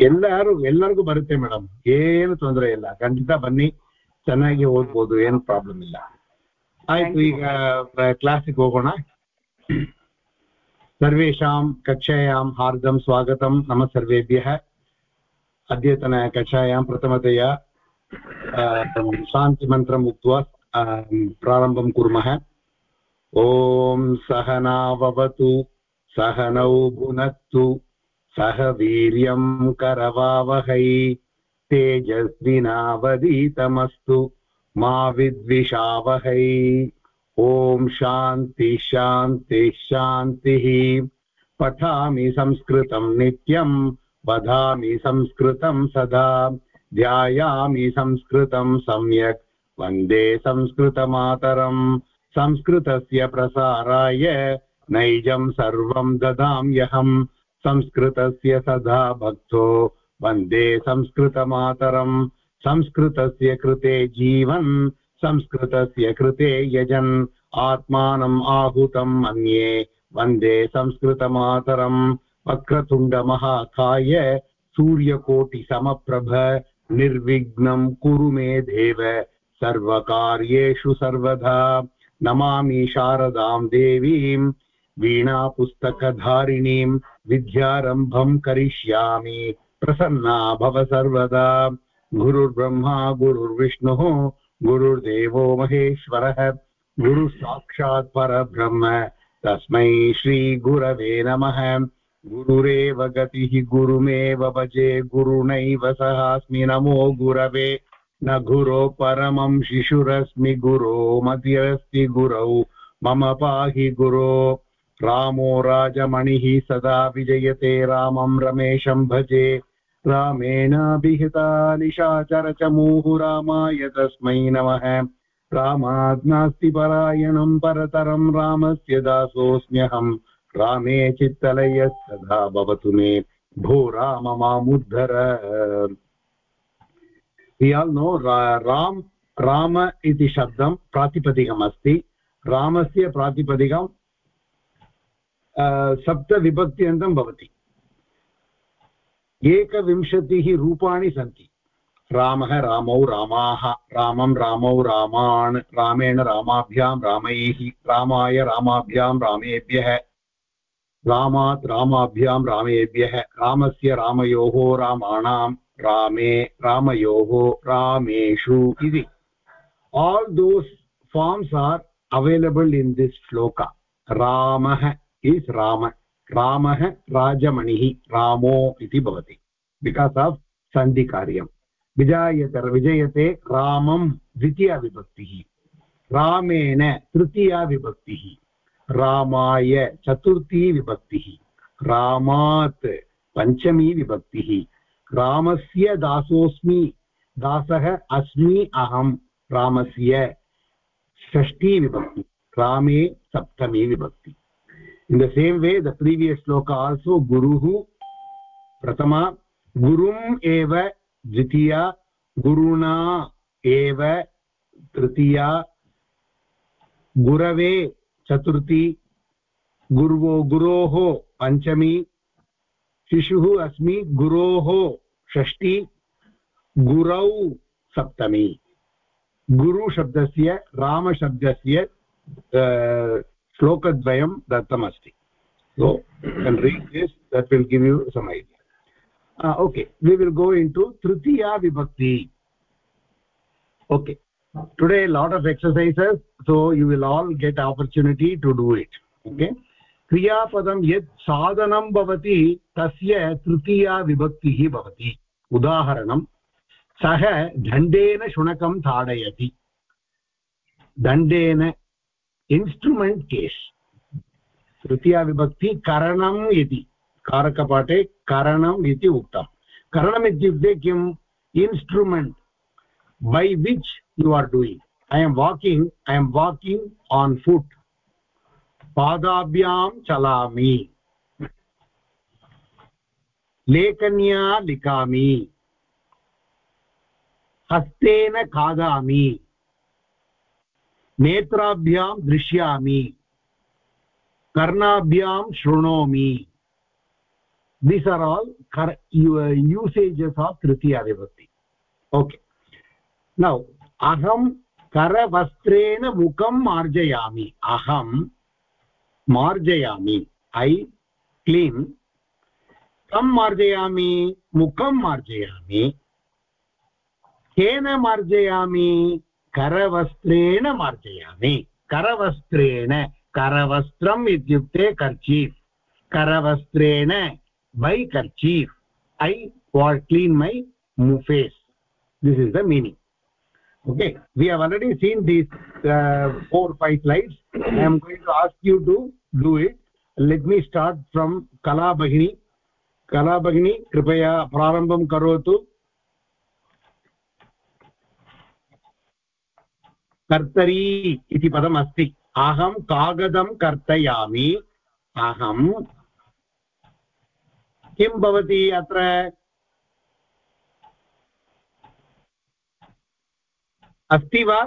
ಎಲ್ಲಾರು ಎಲ್ಲರಿಗೂ ಬರುತ್ತೆ ಮೇಡಮ್ ಏನು ತೊಂದರೆ ಇಲ್ಲ ಖಂಡಿತ ಬನ್ನಿ ಚೆನ್ನಾಗಿ ಓದ್ಬೋದು ಏನು ಪ್ರಾಬ್ಲಮ್ ಇಲ್ಲ ಆಯ್ತು ಈಗ ಕ್ಲಾಸಿಗೆ ಹೋಗೋಣ सर्वेषां कक्षायां हार्दं स्वागतं नमः सर्वेभ्यः अद्यतनकक्षायां प्रथमतया शान्तिमन्त्रम् उक्त्वा प्रारम्भं कुर्मः ॐ सहनाववतु सहनौ भुनक्तु सह वीर्यं करवावहै। तेजस्विनावदीतमस्तु मा विद्विषावहै। ॐ शान्ति शान्ति, शान्तिः। पठामि संस्कृतं नित्यं वदामि संस्कृतं सदा। ध्यायामि संस्कृतं सम्यक्, वंदे संस्कृतमातरम्। संस्कृतस्य प्रसाराय नैजं सर्वं ददाम्यहम्। संस्कृतस्य सदा भक्तो वंदे संस्कृतमातरम्। संस्कृतस्य कृते जीवन्, संस्कृतस्य कृते यजन्। आत्मानम् आहूतम् मन्ये, वंदे संस्कृतमातरम्। वक्रतुण्डमहाकाय सूर्यकोटिसमप्रभ, निर्विघ्नं कुरु मे देव। सर्वकार्येषु सर्वदा नमामि शारदां देवीं, वीणापुस्तकधारिणीं विद्यारम्भं करिष्यामि। प्रसन्ना भव सर्वदा। गुरुर्ब्रह्मा, गुरुर्विष्णुः, गुरुर्देवो महेश्वरः। गुरुः साक्षात् परब्रह्म। तस्मै श्रीगुरवे नमः। गुरुरेव गतिः, गुरुमेव भजे, गुरुणैव सहास्मि। नमो गुरवे। न गुरो परमं शिशुरस्मि। गुरो मतिरस्ति गुरौ। मम पाहि गुरो। रामो राजमणिः सदा विजयते, रामं रमेशं भजे। रामेणाभिहिता निशाचरचमूः रामाय तस्मै नमः। रामात् नास्ति परायणं परतरं, रामस्य दासोऽस्म्यहम् रामे चित्तलयः सदा भवतु मे। भो राम मामुद्धर। नो राम राम इति शब्दं प्रातिपदिकमस्ति। रामस्य प्रातिपदिकं सप्तविभक्त्यन्तं भवति। एकविंशतिः रूपाणि सन्ति। रामः रामौ रामाः, रामं रामौ रामान्, रामेण रामाभ्यां रामैः, रामाय रामाभ्यां रामेभ्यः, रामात् रामाभ्यां रामेभ्यः, रामस्य रामयोः रामाणां, रामे, रामयोः रामेषु इति। All those forms are available in this shloka. ramah rama, ramah rajamanihi, ramo iti bhavati. Because of sandhi karyam विजायते विजयते रामं द्वितीया विभक्तिः रामेण तृतीया विभक्तिः रामाय चतुर्थी विभक्तिः रामात् पञ्चमी विभक्तिः रामस्य दासोऽस्मि दासः अस्मि अहं रामस्य षष्ठी विभक्ति रामे सप्तमी विभक्ति in the same way, the previous shloka also, guruhu pratama gurum eva द्वितीया गुरुणा एव तृतीया गुरवे चतुर्थी गुर्वो गुरोः पञ्चमी शिशुः अस्मि गुरोः षष्ठी गुरौ सप्तमी गुरुशब्दस्य रामशब्दस्य श्लोकद्वयं दत्तमस्ति। So and read this that will give you some idea okay we will go into तृतीया विभक्ति okay today lot of exercises so you will all get opportunity to do it okay क्रियापदं यत् साधनं भवति तस्य तृतीया विभक्तिः भवति उदाहरणं सः दण्डेन शुनकं ताडयति दण्डेन इन्स्ट्रुमेण्ट् केस् तृतीया विभक्ति करणम् इति कारकपाठे करणम् इति उक्तं करणम् इत्युक्ते किम् instrument by which you are doing I am walking I am walking on foot पादाभ्यां चलामि लेखन्या लिखामि हस्तेन खादामि नेत्राभ्यां दृश्यामि। कर्णाभ्यां शृणोमि। These are all usages of tritiya vibhakti okay. Now aham करवस्त्रेण मुखं मार्जयामि। अहं मार्जयामि। ऐ क्लीन् कं मार्जयामि? मुखं मार्जयामि। केन मार्जयामि? करवस्त्रेण मार्जयामि। करवस्त्रेण करवस्त्रम् इत्युक्ते kerchief करवस्त्रेण by kerchief I will clean my face this is the meaning okay we have already seen these four five slides I am going to ask you to do it let me start from कलाभगिनी कलाभगिनी कृपया प्रारम्भं करोतु। कर्तरी इति पदम् अस्ति अहं कागदं कर्तयामि। अहं। किं भवति अत्र? अस्ति वा?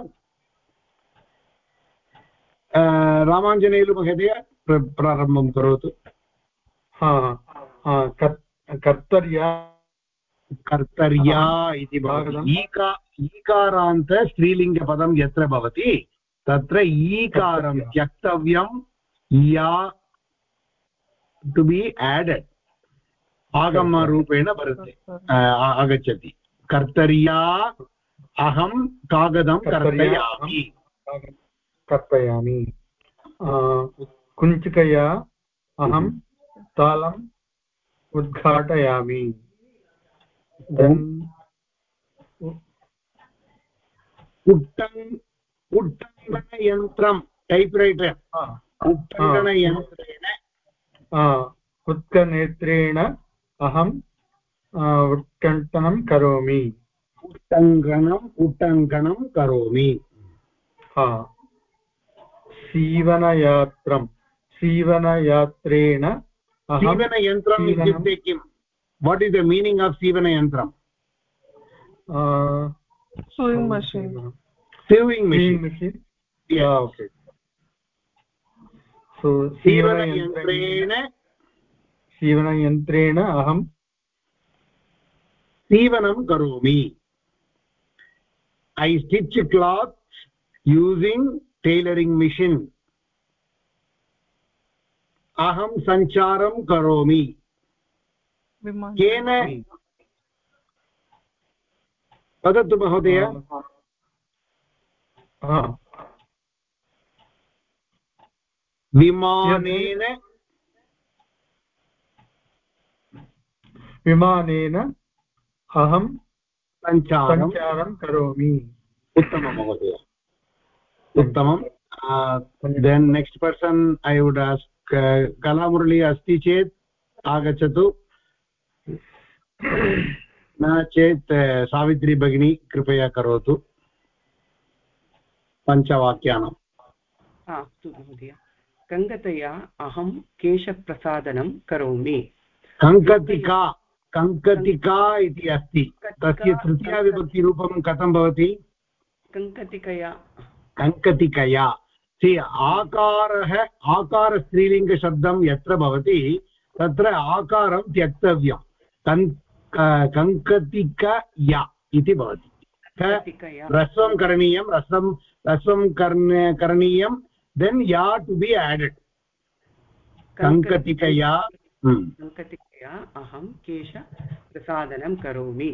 रामाञ्जनेयलु महोदय प्रारम्भं करोतु। कर्तर्या। कर्तर्या इति भवति। ईका ईकारान्त स्त्रीलिङ्गपदं यत्र भवति तत्र ईकारं त्यक्तव्यं या टु बि एडेड् आगमरूपेण भवति आगच्छति। कर्तर्या अहं कागदं कर्तयामि। कर्तयामि। कुञ्चिकया अहं तालम् उद्घाटयामि। उट्टङ्कनयन्त्रं टैप्रैटर् उट्टङ्कनयन्त्रेण उत्कनेत्रेण अहम् उत्कण्ठनं करोमि उट्टङ्कणम् उट्टङ्कणं करोमि सीवनयात्रं सीवनयात्रेण सीवनयन्त्रम् इत्युक्ते किं what is the meaning of सीवनयन्त्रम् sewing machine sewing machine yeah okay so सीवनयन्त्रेण सीवनयन्त्रेण अहं सीवनं करोमि i stitch cloth using tailoring machine aham sancharam karomi केन वदतु महोदय। विमानेन विमानेन अहं सञ्चारं करोमि। उत्तमं महोदय। उत्तमं। Then next person I would ask Kalamurali अस्ति चेत् आगच्छतु। न चेत् सावित्री भगिनी कृपया करोतु। पञ्चवाक्यानाम्। अस्तु महोदय। कङ्गतया अहं केशप्रसादनं करोमि। कङ्कतिका कङ्कतिका इति अस्ति। तस्य तृतीयाविभक्तिरूपं कथं भवति? कङ्कतिकया कङ्कतिकया। सि आकारः आकारस्त्रीलिङ्गशब्दं यत्र भवति तत्र आकारं त्यक्तव्यं कङ्कतिकया इति भवति। ह्रस्वं करणीयं ह्रस्वं ह्रस्वं करणीयं देन् या टु बि एडेड् कङ्कतिकया कङ्कतिकया अहं केशप्रसादनं करोमि।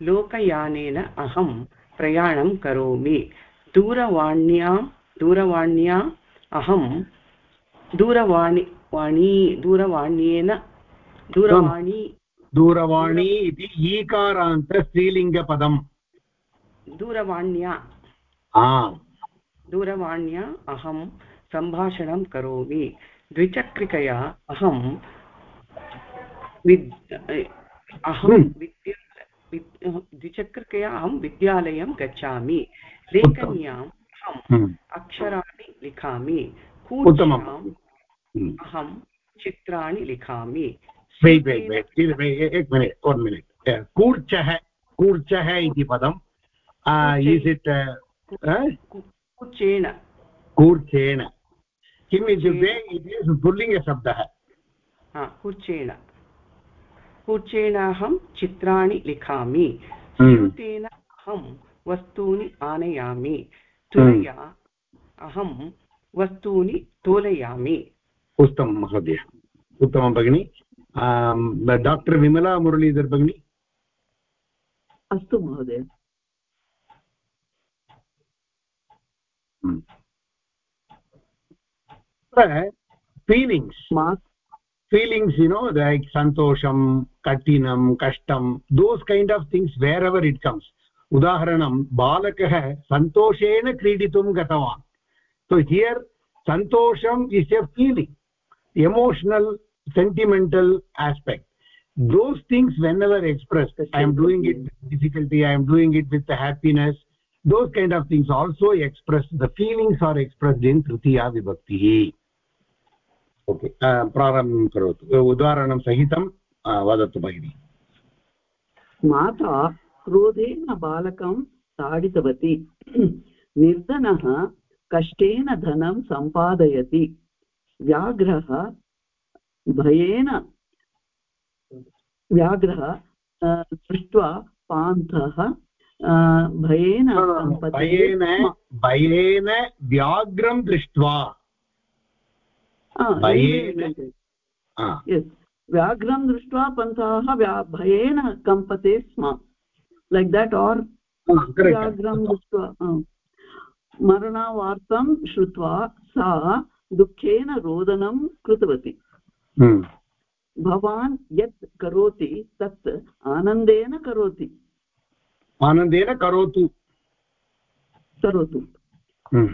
लोकयानेन अहं प्रयाणं करोमि। दूरवाण्यां दूरवाण्या अहं दूरवाणी वाणी दूरवाण्येन दूरवाणी दूरवाणी इति ईकारान्त स्त्रीलिङ्गपदम्। दूरवाण्या। दूरवाण्या अहं सम्भाषणं करोमि। द्विचक्रिकया अहं विद् अहं हम्म। विद्या द्विचक्रिकया अहं विद्यालयं गच्छामि। लेखन्याम् अहम् हम्म। अक्षराणि लिखामि। उत्तमम्। कूच्याम् अहं चित्राणि लिखामि। एक मिनिट् वन् मिनिट् कूर्चः कूर्चः इति पदम्. इस् इट् कूर्चेन कूर्चेन किम् इत्युक्ते इट् इस् पुल्लिङ्गशब्दः कूर्चेन कूर्चेन अहं चित्राणि लिखामि। स्यूतेन अहं वस्तूनि आनयामि तुलया अहं वस्तूनि तोलयामि उत्तमं महोदय उत्तमं भगिनि डाक्टर् विमला मुरलीधर भगिनी अस्तु महोदय। Feelings feelings you know like सन्तोषं कठिनं कष्टं those kind of things wherever it comes उदाहरणं बालकः सन्तोषेण क्रीडितुं गतवान् सो हियर् सन्तोषम् is a feeling emotional sentimental aspect those things whenever expressed i am doing it with difficulty i am doing it with the happiness those kind of things also expressed the feelings are expressed in tritiya vibhakti okay प्रारम्भं करोतु उदाहरणं सहितं वदतु भगिनि माता क्रोधेन बालकं ताडितवती निर्धनः कष्टेन धनं सम्पादयति व्याघ्रः भयेन व्याघ्रः दृष्ट्वा पान्थः भयेन भयेन भयेन व्याघ्रं दृष्ट्वा। व्याघ्रं दृष्ट्वा पन्थाः भयेन कम्पते स्म। लैक् देट् आर् व्याघ्रं दृष्ट्वा मरणवार्तां श्रुत्वा सा दुःखेन रोदनं कृतवती। भवान् यत् करोति तत् आनन्देन करोति। आनन्देन करोतु। करोतु। हम्म।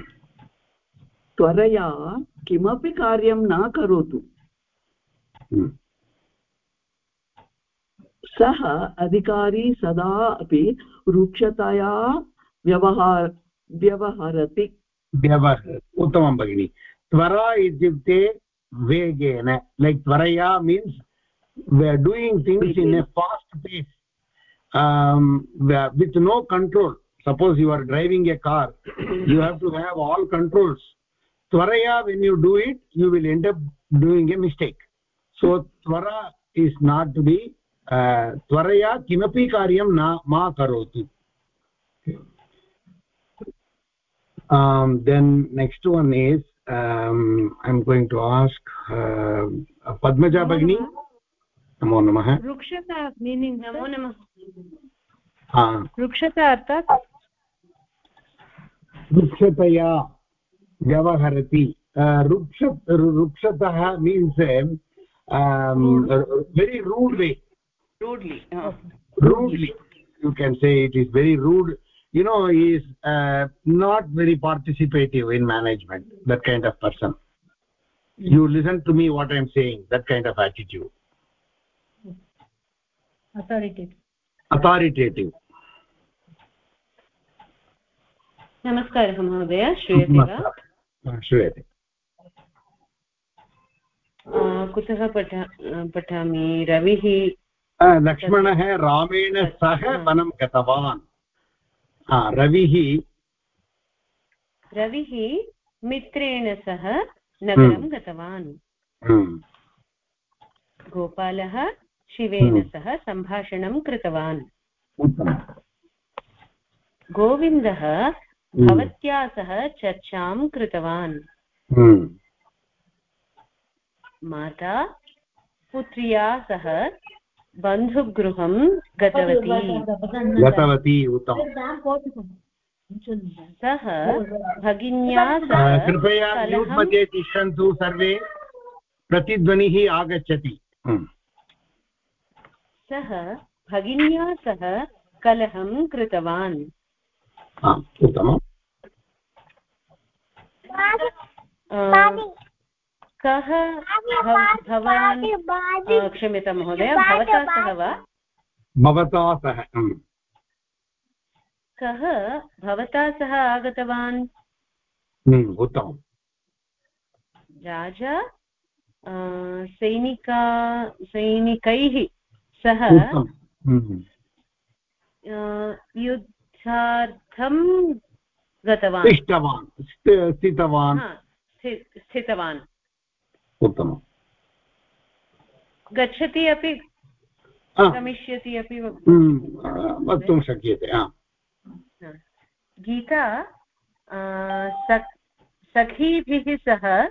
त्वरया किमपि कार्यं न करोतु। हम्म। सः अधिकारी सदा अपि रुक्षतया व्यवहार व्यवहरति। व्यवहर उत्तमं भगिनि। त्वरा इत्युक्ते vegena like varaya means we are doing things in a fast pace. Um, with no control. Suppose you are driving a car you have to have all controls. tvaraya when you do it you will end up doing a mistake. So tvara is not to be uh, kimapi karyam na ma karoti um, then next one is um, i'm going to ask uh, padmaja bagni namo namah वृक्षता meaning नमो नमः वृक्षता अर्थात् वृक्षतया व्यवहरति रुक्ष रुक्षतः means very rude way rudely uh. rudely you can say it is very rude you know he is uh, not very participative in management that kind of person you listen to me what i am saying that kind of attitude authoritative authoritative नमस्कारः महोदय श्रूयते वा श्रूयते कुतः पठ पठामि रविः लक्ष्मणः रामेण सह वनं गतवान् रविः रविः मित्रेण सह नगरं हम्म। गतवान् हम्म। गोपालः शिवेन हम्म। सह सम्भाषणं कृतवान् गोविन्दः। भवत्या सह चर्चां कृतवान्। माता पुत्र्या सह बन्धुगृहं गतवती। गतवती सः भगिन्या सह कृपया मध्ये तिष्ठन्तु सर्वे। प्रतिध्वनिः आगच्छति। हम्म। सः भगिन्या सह कलहं कृतवान्। उत्तमम्। कः भवान् क्षम्यतां महोदय भवता सह वा? भवता सह कः भवता सह आगतवान्? उत्तमं राजा सैनिका सैनिकैः सह युद्ध शिक्षार्थं गतवान्। तिष्ठवान् स्थितवान्। स्थितवान्। उत्तमम्। गच्छति अपि? गमिष्यति अपि वक्तुं हम्म, शक्यते गीता सखीभिः सह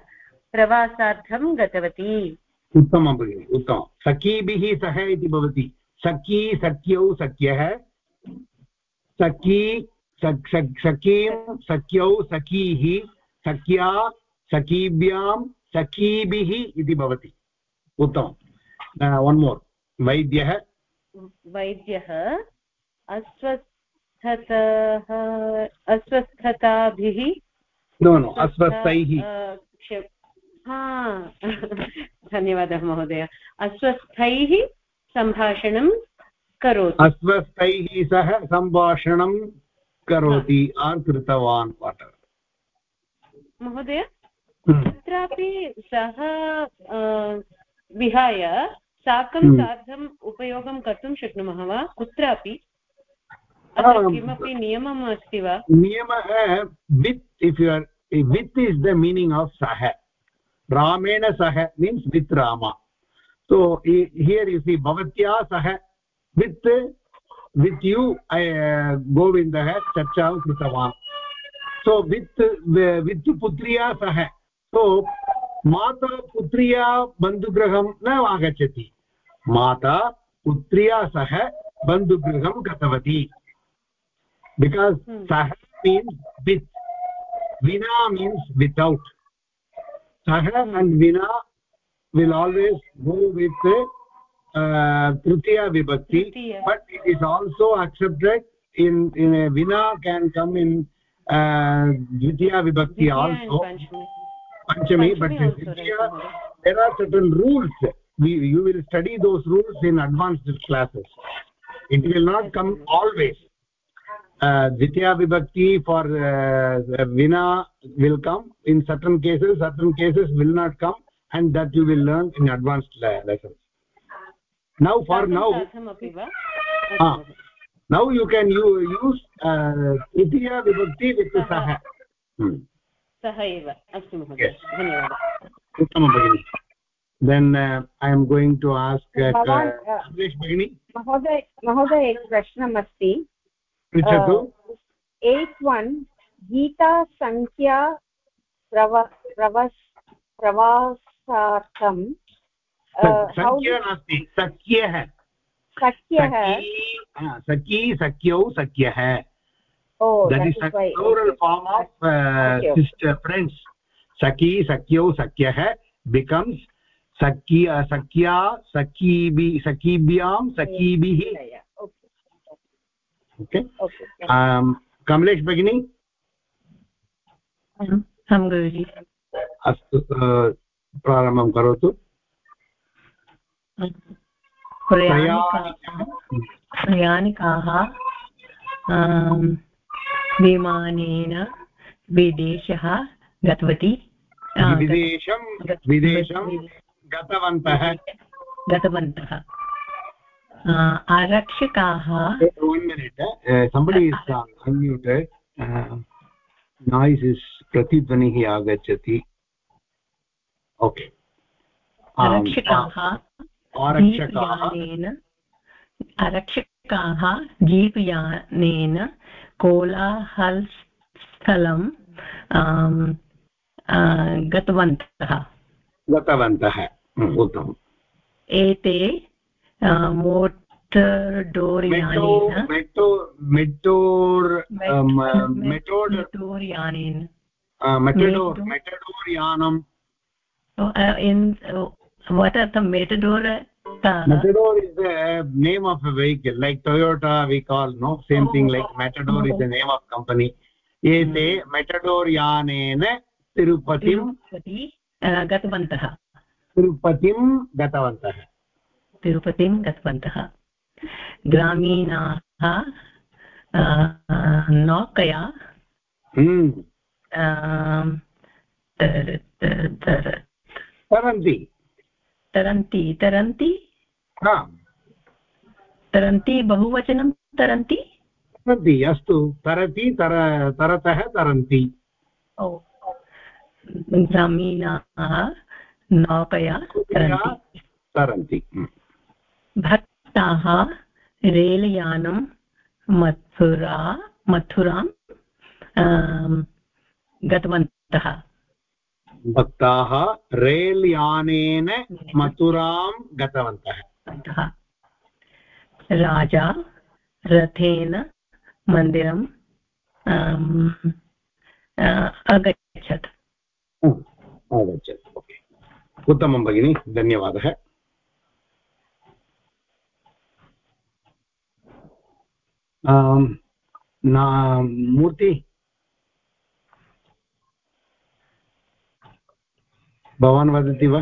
प्रवासार्थं गतवती। उत्तमं भगिनि उत्तमं। सखीभिः सह इति भवति। सखी सख्यौ सख्यः। सखी सख् सख् सखीं सख्यौ सखीः। सख्या सखीभ्यां सखीभिः इति भवति। उत्तमं वन् मोर् वैद्यः? वैद्यः अस्वस्थतः अस्वस्थताभिः नो नो अस्वस्थैः। धन्यवादः महोदय। अस्वस्थैः सम्भाषणं करोतु। अस्वस्थैः सह सम्भाषणं करोति आर् कृतवान् महोदय? कुत्रापि सः अ, विहाय साकं हम्म। सार्धम् उपयोगं कर्तुं शक्नुमः वा? कुत्रापि? किमपि नियमम् अस्ति वा? नियमः with if you are with is the meaning of सह रामेण सह means with Rama so here you see भवत्या सह वित् वित् यु गोविन्दः चर्चां कृतवान्। सो वित् वित् पुत्र्या सह सो माता पुत्र्या बन्धुगृहं न आगछति माता पुत्रिया सह बंधुगृह गतवती। बिकास् सः मीन्स् विना मीन्स् वितौट् सह एंड विना विल् आल्वेस् गो वित् तृतीया विभक्ति। But it is also accepted in in विना कैन कम इन द्वितीया विभक्ति also panchami but there are certain rules. We you will study those rules in advanced classes. It will not come always. Uh, ditya vibhakti for uh, vina will come. In certain cases certain cases will not come and that you will learn in advanced lessons. Now for now uh, now you can you use uh, ditya vibhakti with saha. Hmm. सः एव अस्तु महोदय. धन्यवादः। उत्तमं भगिनि। Then uh, i am going to ask uh, भवान्, uh, uh, Kamlesh भगिनि। महोदय महोदय एकः प्रश्नमस्ति पृच्छतु। एय्ट् वन् गीतासङ्ख्या प्रव प्रवस् प्रवासार्थं सङ्ख्या नास्ति सख्यः। सख्यः। सखी सख्यौ सख्यः। Oh that that is a plural okay. form of uh, sister friends sakhi sakyau sakyah becomes uh, sakya sakhibi sakhibhyam sakhibih okay okay um kamlesh bagini अहं गुरुजि अस्तु uh, प्रारम्भं करोतु प्रयाणिकाः विमानेन विदेशः गतवती। विदेशं विदेशं गतवन्तः। गतवन्तः। आरक्षकाः uh, uh, uh, noise is प्रतिध्वनिः आगच्छति ओके आरक्षकाः आरक्षकाः जीप्यानेन आरक्षकाः जीप्यानेन कोलाहलस्थलं गतवन्तः। गतवन्तः। उत्तमम्। एते मोटर् डोर् मेट्रो यानेन मेटडोर् यानं in what are the metador matador is the name of a vehicle like toyota we call no same thing like matador is the name of company ete matador यानेन तिरुपतिं तिरुपति आ, गतवन्तः तिरुपतिं गतवन्तः ग्रामीणाः नौकया हम्म, तरन्ति तरन्ति तरन्ति? हा। तरन्ति बहुवचनं तरन्ति? तरन्ति अस्तु। तरति तर तरतः तरन्ति। ओ। ग्रामीणाः नौकया तरन्ति। हम्म, भट् ताः रेलयानं मथुरा मथुरां गतवन्तः। भक्ताः रेल् यानेन मथुरां गतवन्तः। राजा रथेन मन्दिरं अगच्छत्। आगच्छत् ओके। उत्तमं भगिनि धन्यवादः। मूर्ति भवान् वदति वा?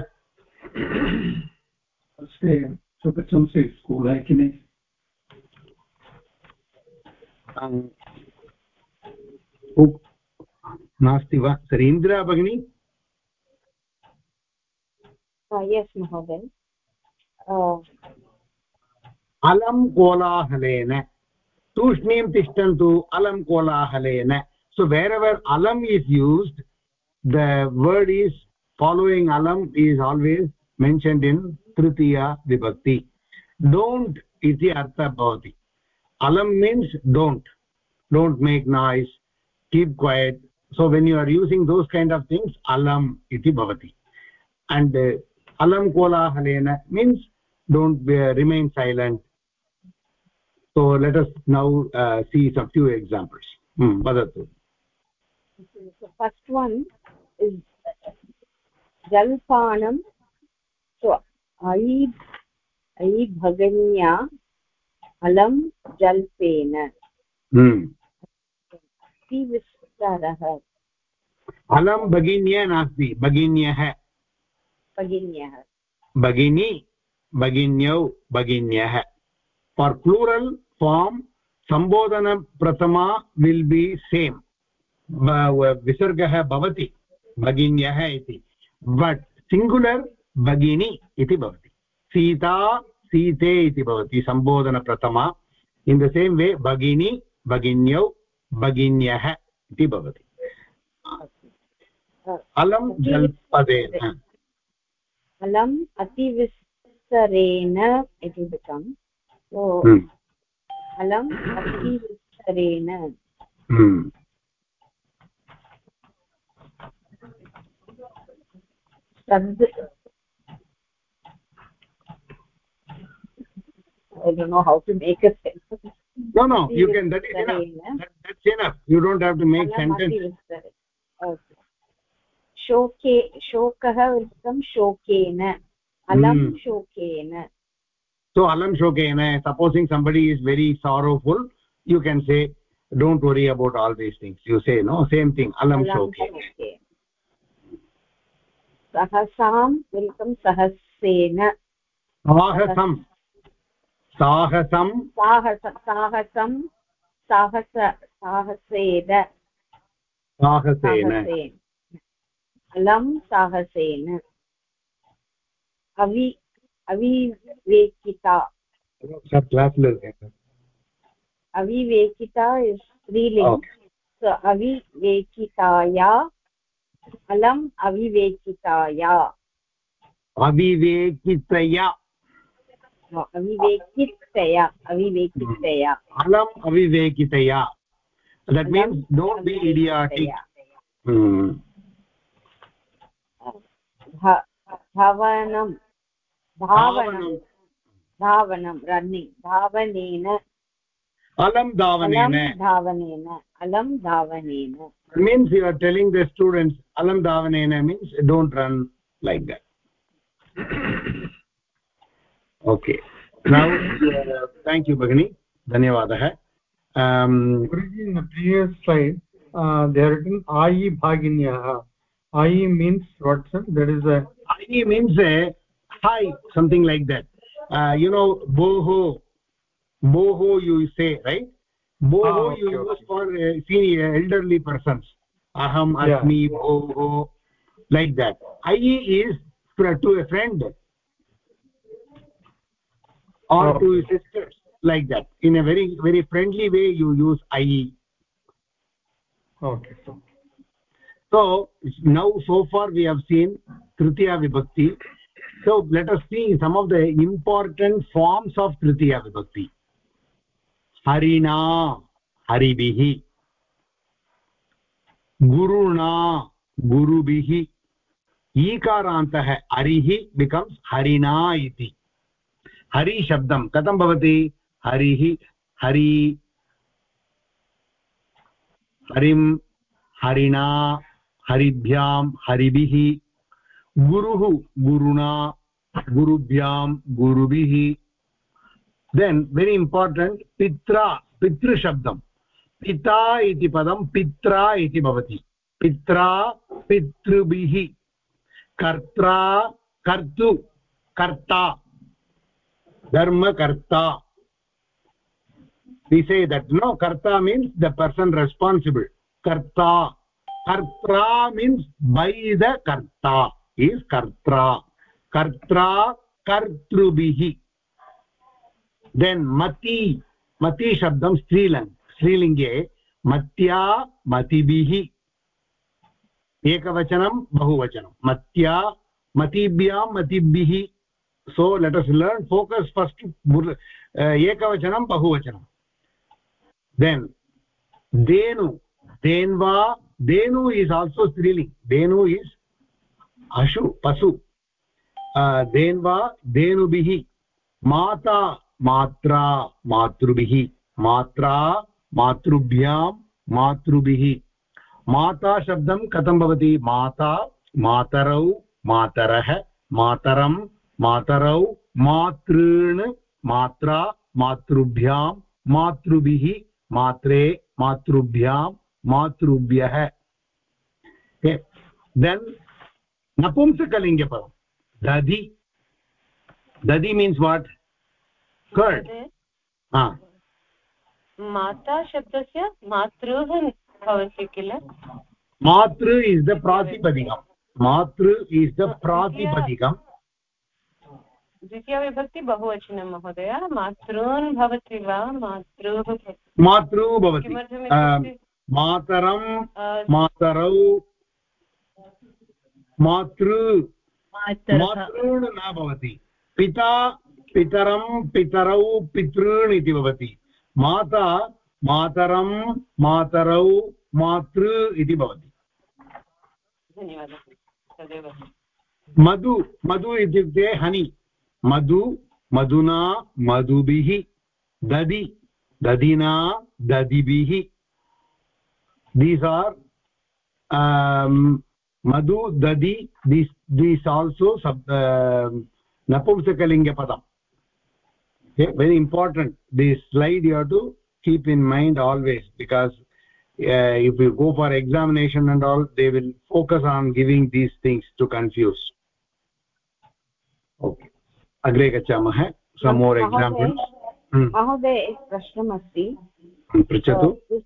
नास्ति वा? तर्हि इन्द्रा भगिनी? यस् महोदय. अलं कोलाहलेन तूष्णीं तिष्ठन्तु अलं कोलाहलेन. So wherever alam is used the word is following alam is always mentioned in tritiya vibhakti. Don't iti artha bhavati. Alam means don't. Don't make noise. Keep quiet. So when you are using those kind of things alam iti bhavati. And uh, alam kolahalena means don't be, uh, remain silent. So let us now uh, see some few examples. Hmm vadatu the first one is जल्पानं सो ऐ ऐ भगन्या अलं जल्पेन हम्म। विस्तारः। भगिन्या नास्ति भगिन्यः। भगिन्यः। भगिनी भगिन्यौ भगिन्यः। For plural form सम्बोधनप्रथमा will be same विसर्गः भवति भगिन्यः इति। Singular bhagini iti bhavati sita site iti bhavati sambodhana prathama in the same way bhagini bhaginyau भगिन्यः इति भवति अलं जल्पदेन अलम् अतिविस्तरेण इति बिकम् so अलं अतिविस्तरेण तद् I don't know how to make a sentence. No, no, you can, that is enough. That, that's enough. You don't have to make sentence. Okay. शोके शोकः वृत्तं शोकेन अलं शोकेन so alam shokena supposing somebody is very sorrowful you can say don't worry about all these things you say no same thing alam shokena सहसां वृत्तं सहस्रेण। साहसं। साहसं। साहस साहसं साहस साहसेन। साहसेन। अलं साहसेन। अवि अविवेकिता। अविवेकिता is स्त्रीलिङ्ग्। अविवेकिताया अलम् अविवेकिताया। अविवेकितया। अविवेकितया अविवेकितया। अलम् अविवेकितया। That means don't be idiotic. hmm. धावनं धावनं धावनं। रन्निङ्ग् धावनेन। alam dhavanena धावनेन अलं धावनेन। Means you are telling the students alam dhavanena means don't run like that. Okay. Now uh, thank you bagini dhanyavadah um in the previous slide uh, they are written ai bhaginyah. Ai means what sir? That is a ai means a hi something like that. Uh, you know boho. Boho you say right boho okay, you use okay. for uh, senior elderly persons. Aham yeah. asmi like that. Ai is to a friend. Or oh. to sisters like that. In a very very friendly way you use ai okay. So now so far we have seen tritiya vibhakti. So let us see some of the important forms of tritiya vibhakti harina haribihi guruna gurubihi ईकारान्तः हरिः becomes हरिणा इति। हरि शब्दं कथं भवति? हरिः, हरि, हरिं, हरिणा, हरिभ्यां, हरिभिः। गुरुः गुरुणा, गुरुभ्यां, गुरुभिः। देन् वेरि इम्पार्टेण्ट् पित्रा पितृशब्दं पिता इति पदं पित्रा इति भवति पित्रा पितृभिः कर्त्रा कर्तु कर्ता धर्मकर्ता we say that no karta means the person responsible karta kartra means by the karta is kartra kartra kartrubih then mati mati shabdam strilang strilinge matya matibih एकवचनं बहुवचनं मत्या मतिभ्यां मतिभिः सो लेट् अस् लर्न् फोकस् फस्ट् एकवचनं बहुवचनं then Dhenu Denwa Dhenu is also स्त्रीलिङ्ग् Dhenu is Ashu पशु धेन्वा धेनुभिः माता मात्रा मातृभिः, मात्रा मातृभ्यां मातृभिः। माता शब्दं कथं भवति? माता, मातरौ, मातरः, मातरं, मातरौ, मातॄन्, मात्रा, मातृभ्यां, मातृभिः, मात्रे, मातृभ्यां, मातृभ्यः। देन् नपुंसकलिङ्गपदं। दधि। दधि मीन्स् वाट् कर्ड् माता शब्दस्य मातृः भवति किल? मातृ इस् द प्रातिपदिकं मातृ इस् द प्रातिपदिकं द्वितीयविभक्ति बहुवचनं महोदय. मातॄन् भवति वा? मातृः मातृ भवति. मातरं मातरौ मातृ मातॄन् न भवति। पिता पितरं पितरौ पितॄन् इति भवति। माता मातरं मातरौ मातृ इति भवति। मधु मधु इत्युक्ते हनि। मधु मधुना मधुभिः। दधि दधिना दधिभिः। दीस् आर् मधु दधि दीस् दीस् आल्सो सब् नपुंसकलिङ्गपदम्। Very important this slide you have to keep in mind always because uh, if you go for examination and all they will focus on giving these things to confuse okay agre gachamah some more examples महोदय एक प्रश्नमस्ति पृच्छतु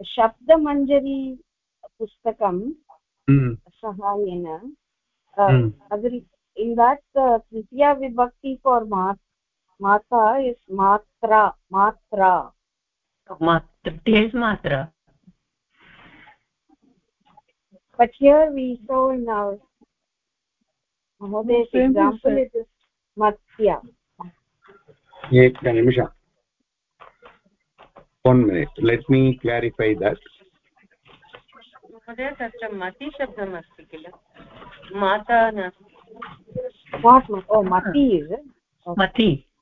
शब्दमञ्जरी पुस्तकं सहायेन in that uh, tritiya vibhakti for mata is matra matra matra is matra but here we saw in our mahoday's example it is matya ekanimisha one minute let me clarify that महोदय तत्र मति शब्दम् अस्ति किल माता नास्ति what oh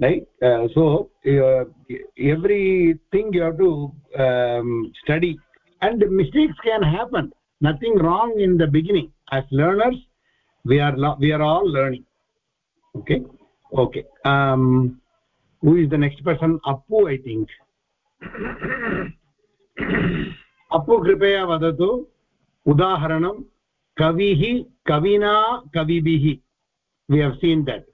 right uh, so uh, everything you have to um, study and mistakes can happen nothing wrong in the beginning as learners we are we are all learning okay okay um who is the next person appu i think appu कृपया वदतु उदाहरणं कविः कविना कविभिः we have seen that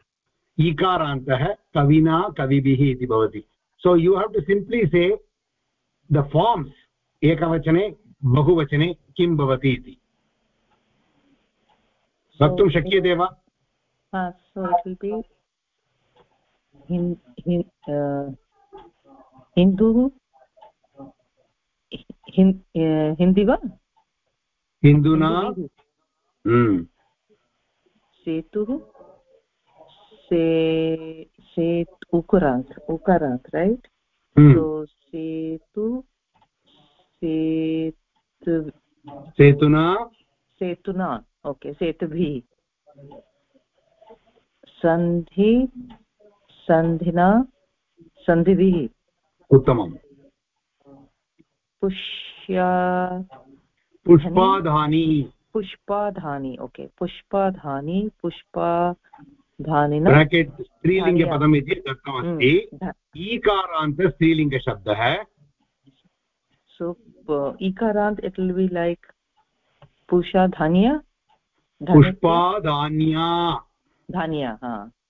ईकारान्तः कविना कविभिः इति भवति. So you have to simply say the forms एकवचने बहुवचने किं भवति इति. वक्तुं शक्यते वा? so it will be hin, hin, uh, hindu hin, uh, hindi va हिन्दुना सेतुः से सेत् उकारान्त उकारान्त right? so सेतु सेत् सेतुना? सेतुना ओके सेतुभिः। सन्धि सन्धिना सन्धिभिः उत्तमम्। पुष्या पुष्पाधानि। पुष्पाधानि ओके पुष्पाधानि पुष्पाधानिना ब्राकेट् स्त्रीलिङ्गपदम् इति दत्तमस्ति। हम्म, ईकारान्त स्त्रीलिङ्गशब्दः। सो ईकारान्त् इट् विल् बि लैक् पूषा धान्या? पुष्पा धान्या। धान्या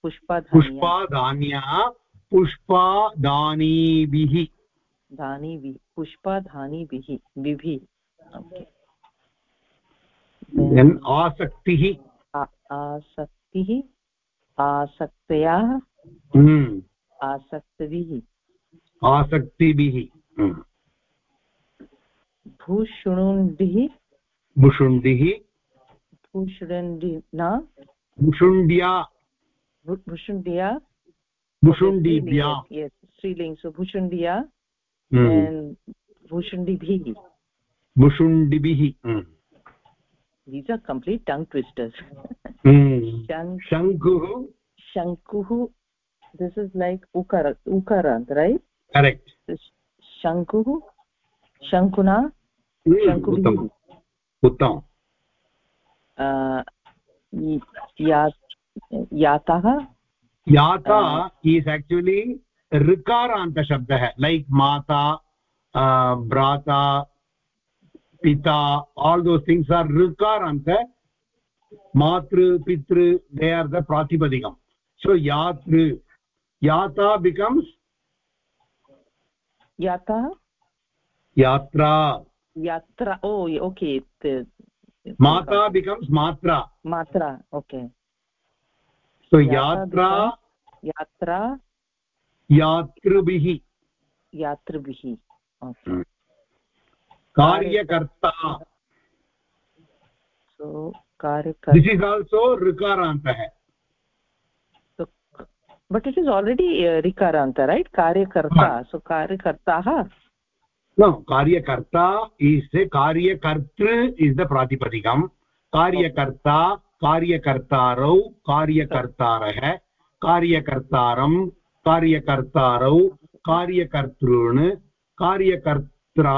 पुष्पा पुष्पा धान्या पुष्पा धानीभिः धानीभिः पुष्पा धानीभिः विभि। आसक्तिः। आसक्तिः। आसक्तयाः हम्म, आसक्तिभिः। आसक्तिभिः। हम्म, भूषुण्डिः। भुषुण्डिः भूषुण्डिना भुषुण्ड्या। भूषुण्डिया। भुषुण्डिभ्या। Yes so bhushundiya hmm, and भुषुण्डिभिः। Hmm, these are complete tongue twisters hmm, Shank, शङ्कुः shankuhu this is like ukara ukarant right correct This shankuhu shankuna शङ्कुभिः उत्तमम् उत्तमम् uh, या यातः याता is actually ऋकारान्तशब्दः लैक् माता भ्राता पिता all those things are ऋकारन्त मातृ पितृ they are the pratipadikam so yatru yata becomes यातः yatra यात्रा oh okay mata becomes matra मात्रा ओके so Yatra yatra यात्रा यातृभिः कार्यकर्ता। सो कार्यकर्ता। दिस इज़ आल्सो ऋकारांत है। बट इट इज़ ऑलरेडी ऋकारांत राइट कार्यकर्ता सो कार्यकर्ता नो कार्यकर्ता इज़ द कार्यकर्तृ इज़ द प्रातिपदिकम कार्यकर्ता कार्यकर्तारौ कार्यकर्तारः कार्यकर्तारं कार्यकर्तारौ कार्यकर्तॄण् कार्यकर्त्रा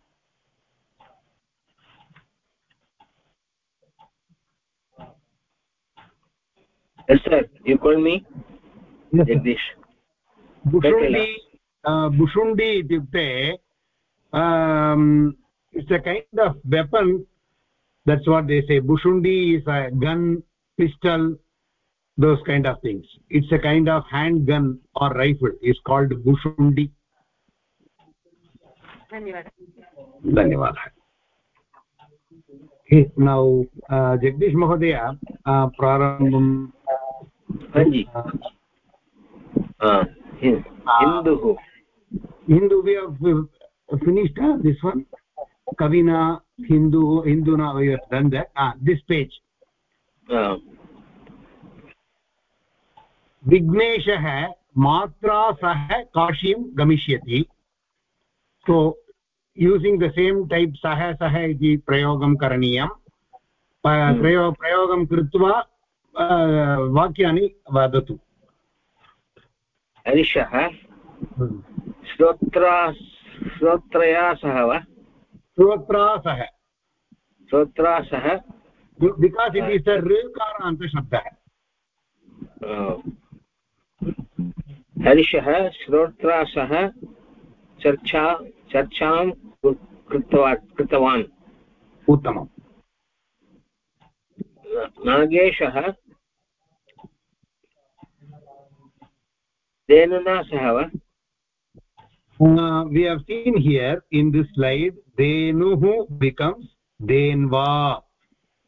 yes sir you called me yes jagdish bushundi uh, bushundi ityukte um it's a kind of weapon that's what they say bushundi is a gun pistol those kind of things it's a kind of handgun or rifle it's called bushundi धन्यवादः okay नौ जगदीश महोदय प्रारंभ हिंदू हिन्दु। We finished this one कविना हिन्दु हिन्दुना वै दन्द दिस् मात्रा सह काशी गमिष्यति so using the same type सह सह इति प्रयोगं करणीयं। प- प्रयो प्रयोगं कृत्वा वाक्यानि वदतु। हरिषः श्रोत्रा श्रोत्रया सह वा? श्रोत्रा सह। श्रोत्रा सह? बिकास् इस् अ ऋकारान्तशब्दः हरिषः श्रोत्रा सह? चर्चा चर्चां कृतवान् कृतवान् उत्तमम् नागेशः धेनुना सह वा Uh, we have seen here in this slide denuhu becomes denva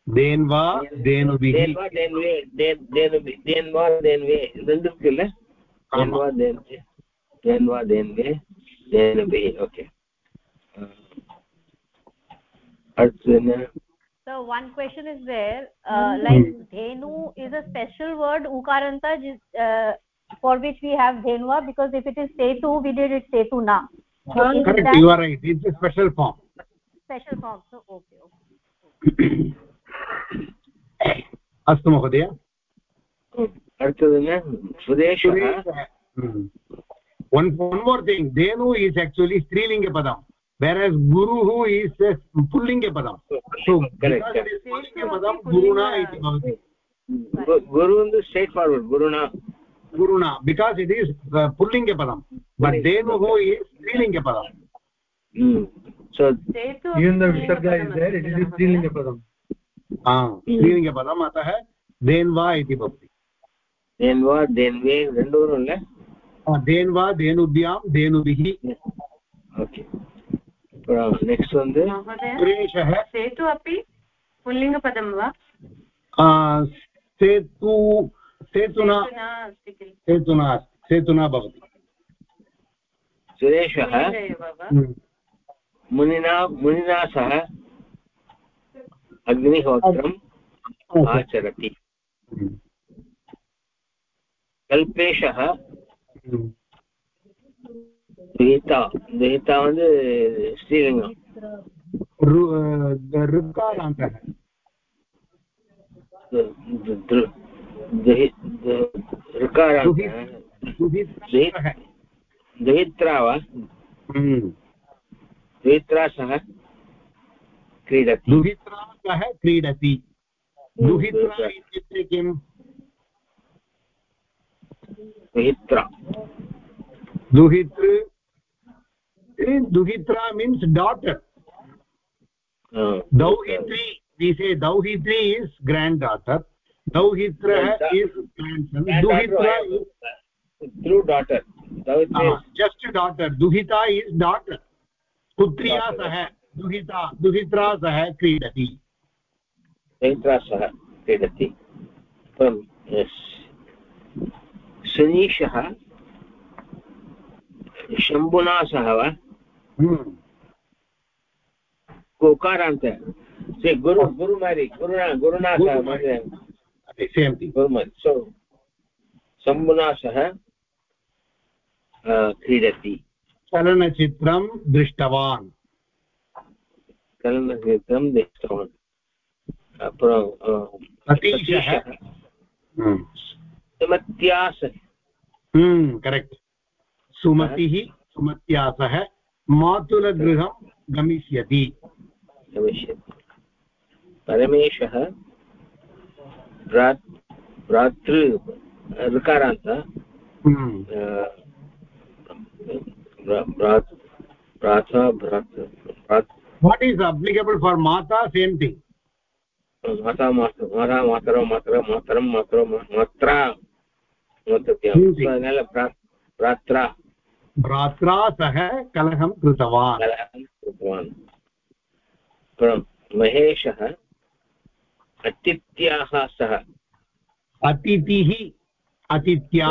denva denubihi denva denve denubi denva denve rendu irukku illa denva denve denva denve denubihi okay arjuna so one question is there uh, like dhenu is a special word ukaranta uh, for which we have dhenva because if it is setu we did it setu na correct you are right it's a special form special form so okay okay अस्तु महोदय one one more thing dhenu is actually strilinga padam whereas guru guruhu is a pullinge padam so pullinge padam guruna iti bhavati guru is straightforward guruna guruna because it is uh, pullinge padam but denuhu is strilinge padam mm. so even the visarga is there it is strilinge padam ah strilinge padam atah denva iti bhavati denva denve rendu ulle ah denva denubhyam denubhi okay Uh, next वंदे सेतु अपि पुल्लिङ्गपदं वा? सेतु सेतुना सेतुना सेतुना भवति। सुरेशः? हम्म। मुनिना मुनिना सह अग्निहोत्रम् आचरति। हम्म। कल्पेशः हम्म। दुहिता दुहिता வந்து ஸ்ரீலிங்கம் ऋ- ऋकारान्तः ऋकारान्तः दुहित्रः दुहित्रा वा हम्म। दुहित्रा सह क्रीडति दुहित्रा सह क्रीडति दुहित्रा इत्युक्ते किम् दुहित्रा दुहितृ दुहित्रा मीन्स् डाटर् दौहित्री we say dauhitri is granddaughter dauhitrah is grandson duhitra is through daughter Davitri ah, just a daughter duhita is daughter putriya sah duhita duhitra sah क्रीडति दुहित्रा सह क्रीडति सुनीशः शम्भुना सह वा हम्म। उकारान्त से गुरु हाँ। गुरु मारी गुरुणा गुरुनाथ शम्भुनाशः क्रीडति। चलनचित्रं दृष्टवान्। चलनचित्रं दृष्टवान्। सतीशः। हम्म। सुमत्यासः। हम्म, करेक्ट् सुमतिः हाँ। सुमत्यासः। मातुलगृहं गमिष्यति। गमिष्यति। परमेशः भ्रातृ ऋकारान्त वाट् इस् अप्लिकेबल् फार् माता सेम् थिङ्ग् माता माता मातरौ मातरौ मातरं मातरौ मात्रा भ्रात्रा भ्रात्रा सह कलहं कृतवान्। महेशः अतिथ्याः सह। अतिथिः अतिथ्या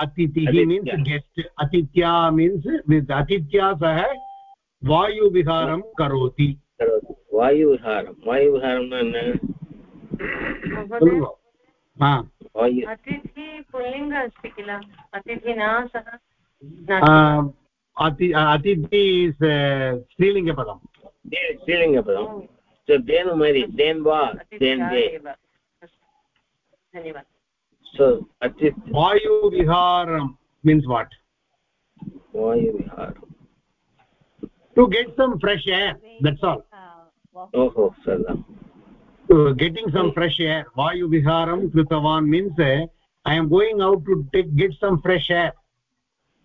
अतिथिः मीन्स् गेस्ट् अतिथ्या मीन्स् अतिथ्या सह वायुविहारं करोति। वायुविहारं। वायुविहारं अतिथि पुल्लिङ्ग अस्ति किल? अतिथिना सह Um, ati uh, atithi is ஸ்ரீலிங்க பதம் ஸ்ரீலிங்க பதம் so denu mari den va den de so atit vayu viharam means what? Vayu viharam. To get some fresh air that's all. Oh oh sir getting some fresh air vayu viharam kritavan means uh, i am going out to take, get some fresh air.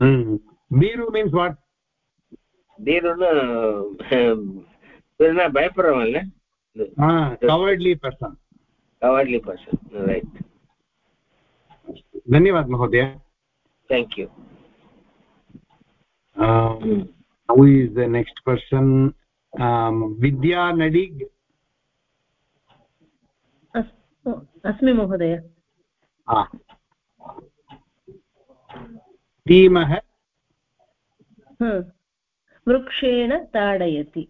hmm biru means what biruna biruna பயப்படுறவன் இல்ல ah cowardly person cowardly person right धन्यवाद महोदय thank you um hmm. who is the next person um vidya nadig अस्मि महोदय धीमः। वृक्षेण ताडयति।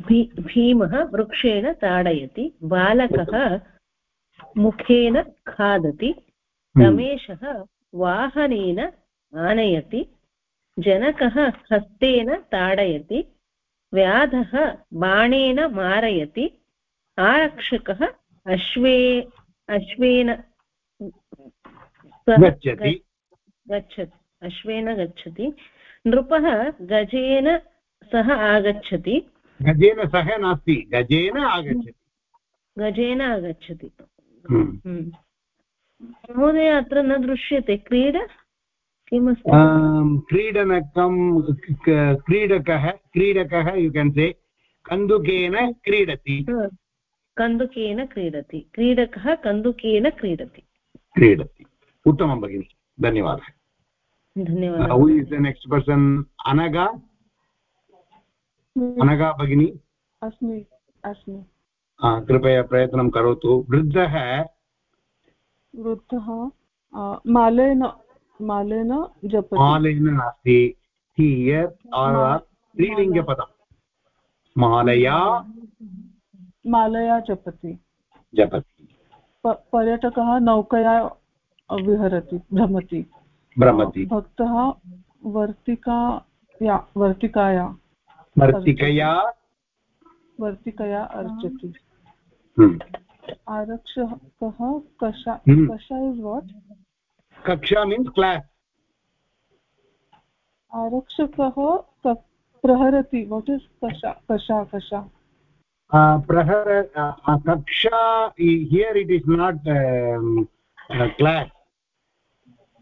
भी भीमः वृक्षेण ताडयति बालकः मुखेन खादति रमेशः वाहनेन आनयति जनकः हस्तेन ताडयति व्याधः बाणेन मारयति आरक्षकः अश्वे अश्वेन गच्छति। गच्छति। अश्वेन गच्छति। नृपः गजेन सह आगच्छति। गजेन सह नास्ति। गजेन आगच्छति। गजेन आगच्छति। Hmm. हम्म। महोदय अत्र न दृश्यते। क्रीडा? किमस्ति? क्रीडनकं क्रीडकः क्रीडकः यु केन् से कन्दुकेन क्रीडति। कन्दुकेन क्रीडति। क्रीडकः कन्दुकेन क्रीडति। क्रीडति। उत्तमं भगिनि धन्यवादः। धन्यवादः। Who is the next person Anaga Anaga भगिनी? अस्मि अस्मि। आ, कृपया प्रयत्नं करोतु। वृद्धः? वृद्धः आ, मालेन मालेन जपति। मालेन नास्ति। स्त्रीलिङ्गपदं मालया? मालया जपति। जपति। पर्यटकः नौकया विहरति भ्रमति। भ्रमति। भक्तः वर्तिकाया वर्तिकाया। मर्तिकया वर्तिकया अर्चति। हम्म। आरक्षकः कषा। कषा इस् वाट् कक्षा मीन्स् क्लास् आरक्षकः प्रहरति वाट् इस् कषा कषा कषा प्रहर कक्षा here it is not class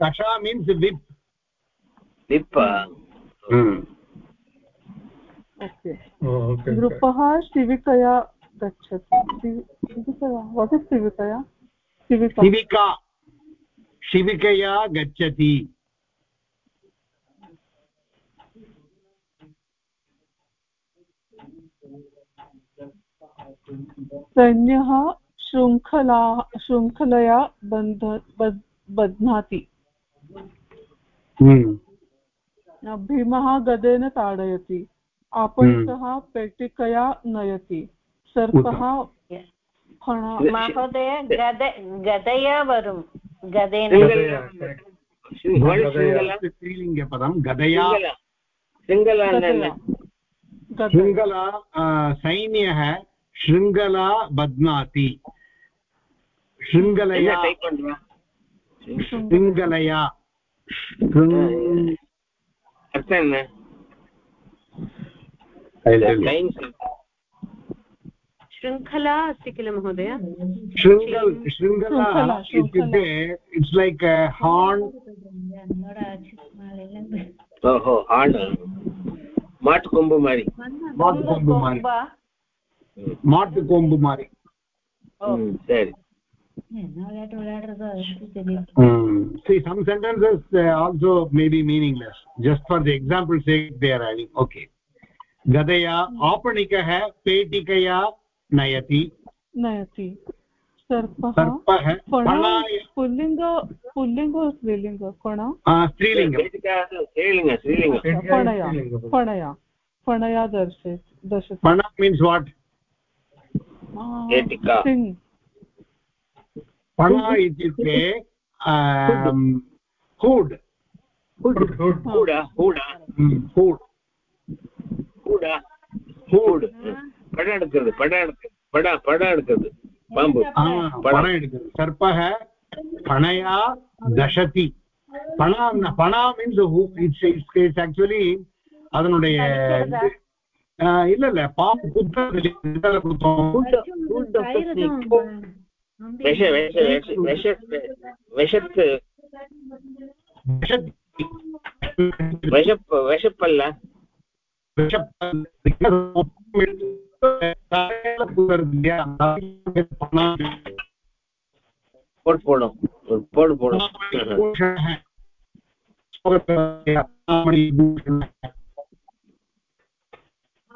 kasha means whip Nipah hmm. okay oh, okay, okay. नृपः शिविकया गच्छति शिवि- शिविकया वाट् इस् शिविकया शिविका शिविका शिविकया गच्छति सैन्यः शृङ्खला शृङ्खलया बन्ध बध्नाति। भीमः गदेन ताडयति आपणिकः पेटिकया नयति सर्पः महोदय गदया वरुम् गदेन स्त्रीलिङ्गपदं गदया सैन्यः शृङ्गला बध्नाति शृङ्गलया शृङ्गलया शृङ्खला अस्ति किल महोदय शृङ्गल शृङ्खला इत्युक्ते इट्स् लैक् हार्न् ओहो हार्न् माट् कोम्बु माट् कोम्बु மாட்டு கொம்பு மாதிரி ம், சரி Hmm. see some sentences uh, also may be meaningless just for the example sake they are adding okay गदया आपणिकः पेटिकया नयति नयति सर्पः सर्पः फण फणाय पुल्लिङ्ग पुल्लिङ्ग स्त्रीलिङ्ग फण आ, स्त्रीलिङ्गं पेटिका स्त्रीलिङ्ग स्त्रीलिङ्ग फणया फणया फणया दर्शे दर्शति फण means what पेटिका सिङ् फण इत्युक्ते hood Good. Hood hood hood hood hood படம் எடுக்கிறது படம் எடுக்கிறது படம் படம் எடுக்கிறது பாம்பு பணம் எடுக்குது சர்ப்பः பணயா தசதி பணா பணா means it's it's it's actually அதனுடைய இது, ஆஹ், இல்ல இல்ல பாம்பு குத்துறது இல்ல, குத்தம் விஷ விஷ விஷ விஷ விஷத்து தசதி. விஷப் விஷப்பல்ல விஷப்பல். தலையில குத்துறது இல்லையா? அந்த பணம். போடு போடும் ஒரு போடு போடும்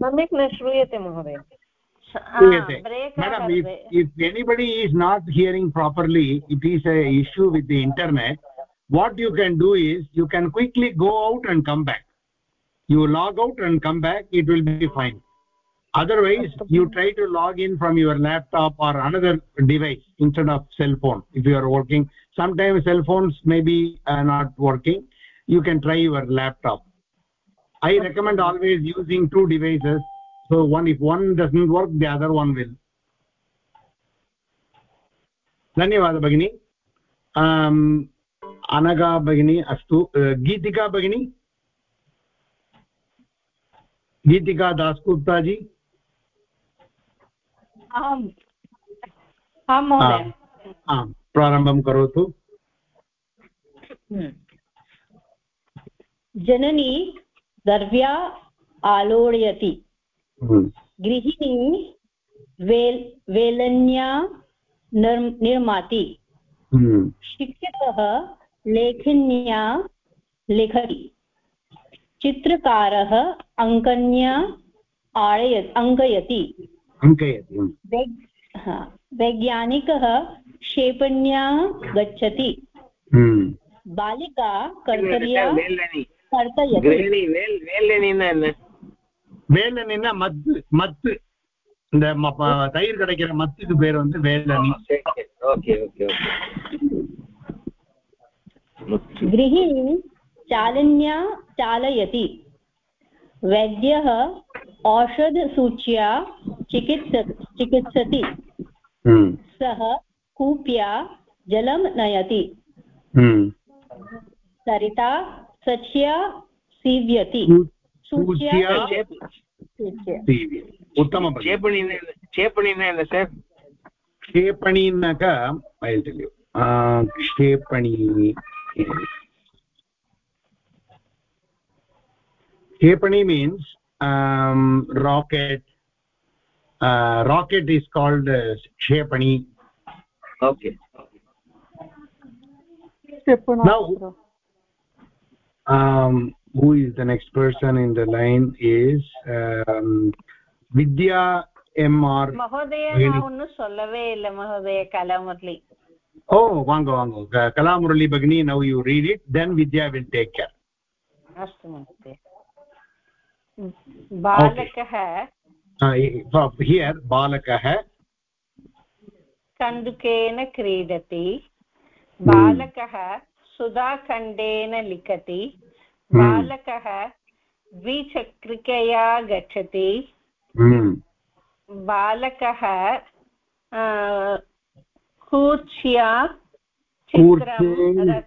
सम्यक् न श्रूयते महोदय श्रूयते madam if anybody is not a issue with the internet what you can do is you can quickly go out and come back you log out and come back it will be fine otherwise you try to log in from your laptop or another device instead of cell phone if you are working sometimes cell phones may be uh, not working you can try your laptop i recommend always using two devices so one if one doesn't work the other one will धन्यवादः भगिनी आम्, अनगा भगिनी अस्तु अ, गीतिका भगिनी गीतिका दासगुप्ता जी आम्। आम् प्रारम्भं करोतु। जननी दर्व्या आलोडयति। हम्म, गृहिणी वेल् वेलन्या निर् निर्माति। हम्म, शिक्षकः लेखन्या लिखति। चित्रकारः अङ्कन्या आळय अङ्कयति। अङ्कयति हम्म, वैज् हा, वैज्ञानिकः क्षेपण्या गच्छति हम्म, बालिका कर्तर्या வேலனி कर्तयति கிரகணி வேல் வேலனின்னா என்ன வேலனின்னா மத்து மத்து இந்த ம- ப- தயிர் கிடைக்கிற மத்துக்கு பேர் வந்து வேலனி ஓகே ஓகே ஓகே गृहिणी चालन्या चालयति वैद्यः औषधसूच्या चिकित्स चिकित्सति। hmm. सः कूप्या जलं नयति। hmm. सरिता सच्या सीव्यति। उत्तम चेपणिनक क्षेपणी hepani means um, rocket. Uh, rocket is called uh, shepani okay. Now um, who is the next person in the line is um, vidya mr mahodaya onnu sollave illa mahodaya kalamurli oh vanga vanga kalamurli bagni now you read it. Then vidya will take care. Astu mahodaya. बालकः here बालकः कन्दुकेन क्रीडति। बालकः सुधाखण्डेन लिखति। बालकः द्विचक्रिकया गच्छति। बालकः कूर्च्या चित्रं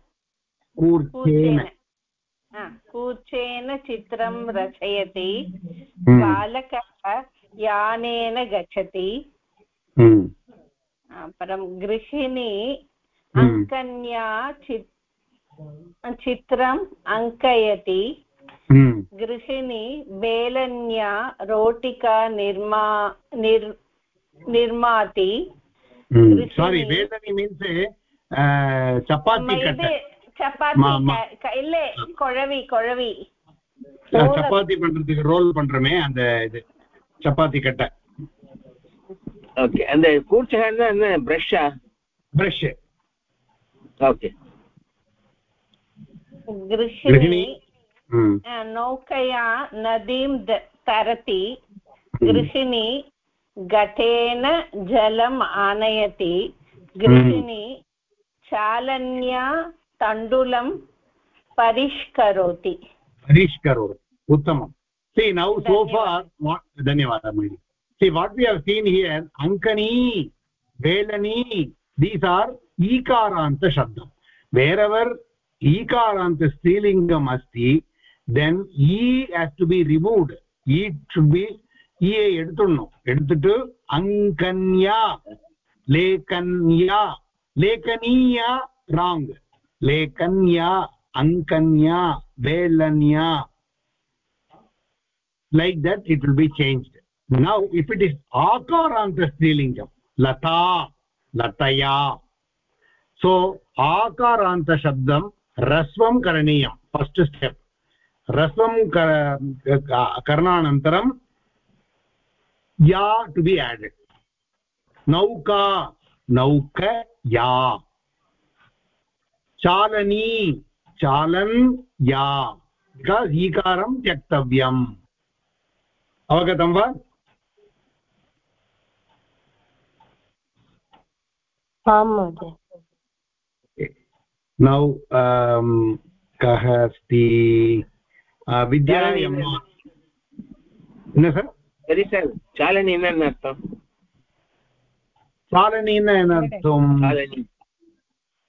कूर्चेन चित्रं रचयति बालकः यानेन गच्छति परं गृहिणी अङ्कन्या चित्रम् अङ्कयति गृहिणी बेलन्या रोटिका निर्मा निर् निर्माति चपाति சப்பாத்தி இல்ல குழவி குழவி சப்பாத்தி பண்றதுக்கு ரோல் பண்றமே அந்த இது சப்பாத்தி கட்டை ஓகே அந்த கூர்ச்சகன்னா என்ன பிரஷ்ஷா பிரஷ் ஓகே गृहिणी नौकया नदीं तरति गृहिणी घटेन जलम् आनयति गृहिणी चालन्या तण्डुलं परिष्करोति परिष्करोति उत्तमं see now so far dhanyawad amiri see what we have seen here ankani velani these are ikaranta shabdam wherever ikaranta strilingam asti then e has to be removed e should be e eduthunnu eduthittu ankanya lekanya lekaniya wrong velanya like that it will be changed now if it is akaranta strilingam lata lataya so akaranta shabdam rasvam karaniyam first step rasvam karnanantaram ya to be added nauka nauka ya चालनी चालन् या because ईकारं त्यक्तव्यम्। अवगतं वा? आं महोदय। नौ कः अस्ति? विद्यालयं न सर्? सरि सर् चालनेन अर्थं चालनेन अनर्थं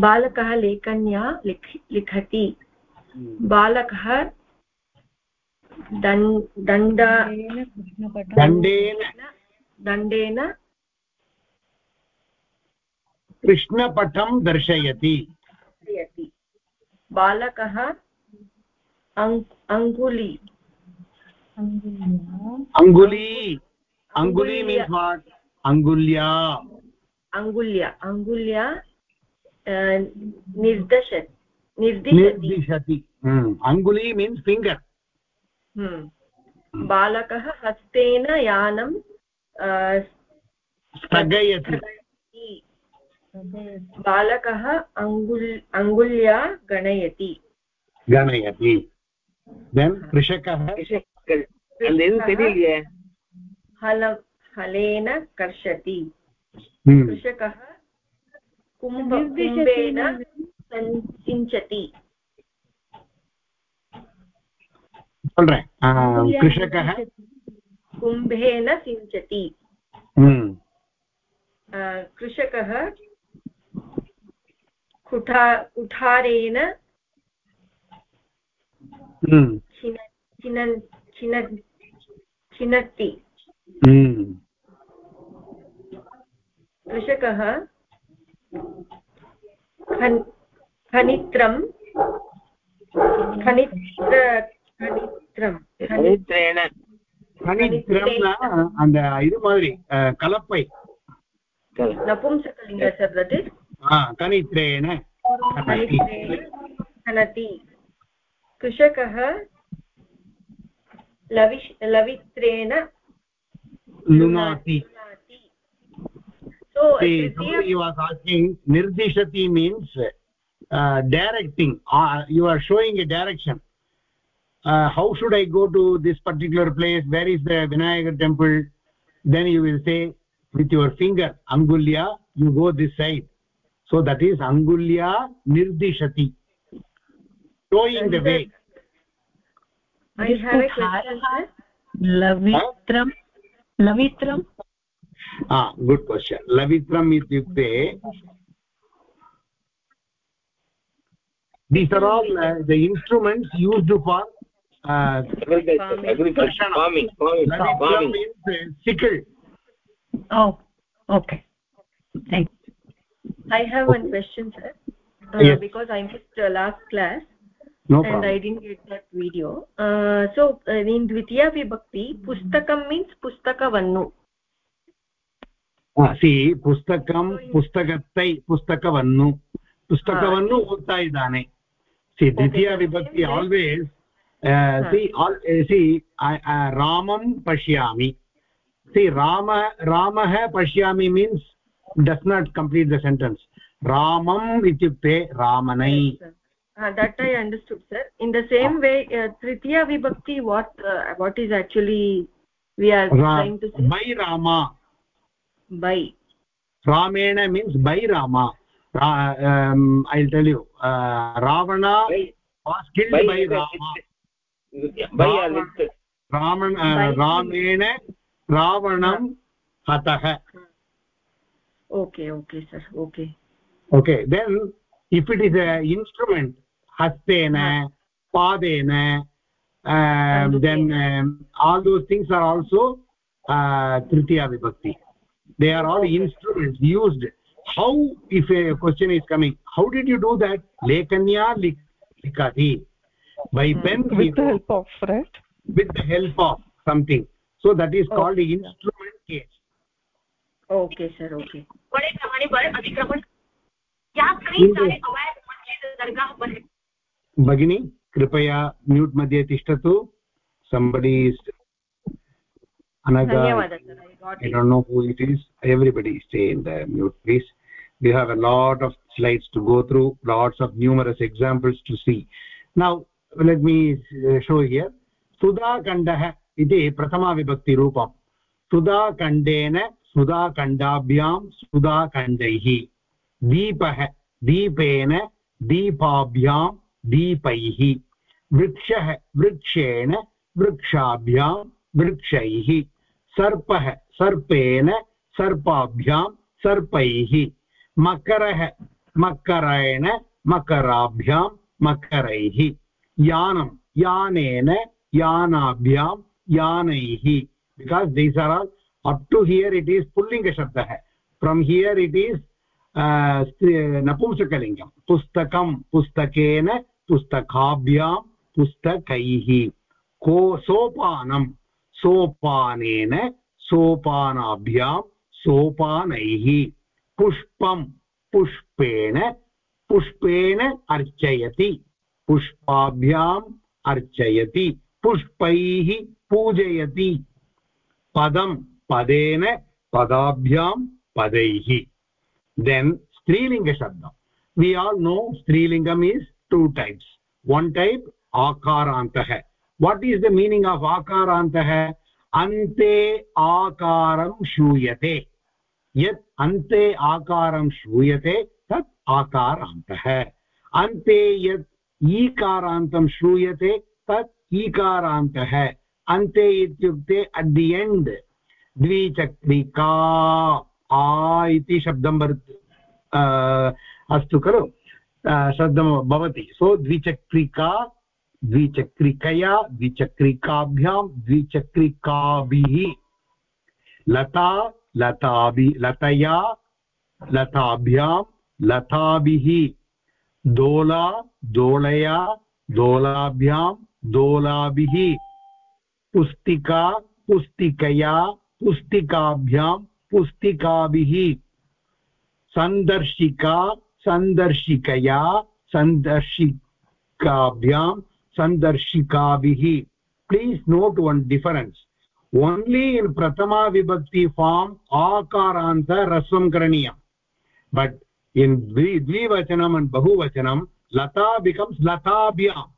बालकः लेखन्या लिख लिखति। बालकः दण्ड दण्डेन दण्डेन कृष्णपटं दर्शयति। बालकः अङ्गुली। अङ्गुली। अङ्गुली मीन्स् वाट् अङ्गुल्या। अङ्गुल्या। अङ्गुल्या निर्दशति। निर्दिशति। अङ्गुली मीन्स् फिङ्गर् बालकः हस्तेन यानं स्थगयति। बालकः अङ्गुल् अङ्गुल्या गणयति। गणयति। कृषकः हलेन कर्षति। कृषकः कुम्भ कुम्भेन सिञ्चति कृषकः कुम्भेन सिञ्चति। कृषकः कुठा कुठारेण छिनत्ति कृषकः खनित्रं खनित्र खनित्रं खनित्रेण கணித்திரம்னா அந்த இது மாதிரி அஹ், கலப்பை नपुंसकलिङ्ग सर दट् इस् ஆ, கணித்ரேன கணதி. खनति कृषकः लविश् लवित्रेण लुनाति so See, somebody was asking nirdishati means uh, directing uh, you are showing a direction. Uh, how should i go to this particular place? Where is the vinayagar temple? Then you will say with your finger angulya you go this side. So that is angulya nirdishati. Showing the way. i have a question lavitram lavitram. लवित्रं ah good question lavitram ityukte these are all uh, the instruments used for uh, agriculture farming farming farming means uh, sickle oh okay thank i have one question sir uh, Yes. because i missed uh, last class no and problem i didn't get that video uh, so uh, in dvitiya vibhakti pustakam means pustakavannu सि पुस्तकं पुस्तकत्तै पुस्तकवन्नु पुस्तकवन्नु उत्तायिदाने सि द्वितीयविभक्ति always सि सि रामं पश्यामि सि राम रामः पश्यामि means does not complete the sentence रामम् इत्युक्ते रामनै Uh, that i understood sir in the same way uh, tritiya vibhakti what uh, what is actually we are Ra trying to say by rama by ramena means by rama Ra- um, i'll tell you uh, ravana by was killed by by, rama by with raman uh, By- ramen ravanam hatah okay okay sir okay okay then if it is a instrument hastena padena um, then um, all those things are also uh, tritiya vibhakti they are all instruments used how if a question is coming how did you do that lekanya likati by pen he with the help of right with the help of something so that is called the instrument case okay sir okay भगिनी कृपया mute मध्ये तिष्ठतु somebody is anaga i don't know who it is everybody stay in the mute please we have a lot of slides to go through lots of numerous examples to see now let me uh, show here सुधाखण्डः इति प्रथमाविभक्तिरूपं सुधाखण्डेन सुधाखण्डाभ्यां सुधाखण्डैः दीपः दीपेन दीपाभ्यां दीपैः वृक्षः वृक्षेण वृक्षाभ्यां वृक्षैः सर्प सर्पेन सर्पाभ्या, सर्पैः। मकरः मकर मकराभ्यां, मकरैः। यानं, यानेन, यानाभ्यां, यानैः। Because these are all up to here it is पुल्लिङ्गशब्दः from here it is नपुंसकलिङ्गं पुस्तकं, पुस्तकेन, पुस्तकाभ्यां, पुस्तकैः। को सोपानं सोपानेन सोपानाभ्यां सोपानैः पुष्पं पुष्पेण पुष्पेण अर्चयति पुष्पाभ्याम् अर्चयति पुष्पैः पूजयति पदं पदेन पदाभ्यां पदैः देन् स्त्रीलिङ्गशब्दं. We all know स्त्रीलिङ्गम् is two types one type आकारान्तः. What is the meaning of akarantah ante akaram shuyate यत् अन्ते आकारं श्रूयते तत् आकारान्तः अन्ते यत् ईकारान्तं श्रूयते तत् ईकारान्तः अन्ते इत्युक्ते अट् दि एण्ड् द्विचक्रिका आ इति शब्दं भवति अस्तु खलु शब्दं भवति सो द्विचक्रिका द्विचक्रिकया, द्विचक्रिकाभ्यां, द्विचक्रिकाभिः। लता, लताभि, लतया, लताभ्यां, लताभिः। दोला, दोलया, दोलाभ्यां, दोलाभिः। पुस्तिका, पुस्तिकया, पुस्तिकाभ्यां, पुस्तिकाभिः। सन्दर्शिका, सन्दर्शिकया, सन्दर्शिकाभ्यां सन्दर्शिकाभिः please note one difference only in prathama vibhakti form akaranta rasvam karaniyam but in dvivachanam and bahuvachanam lata becomes latabhyam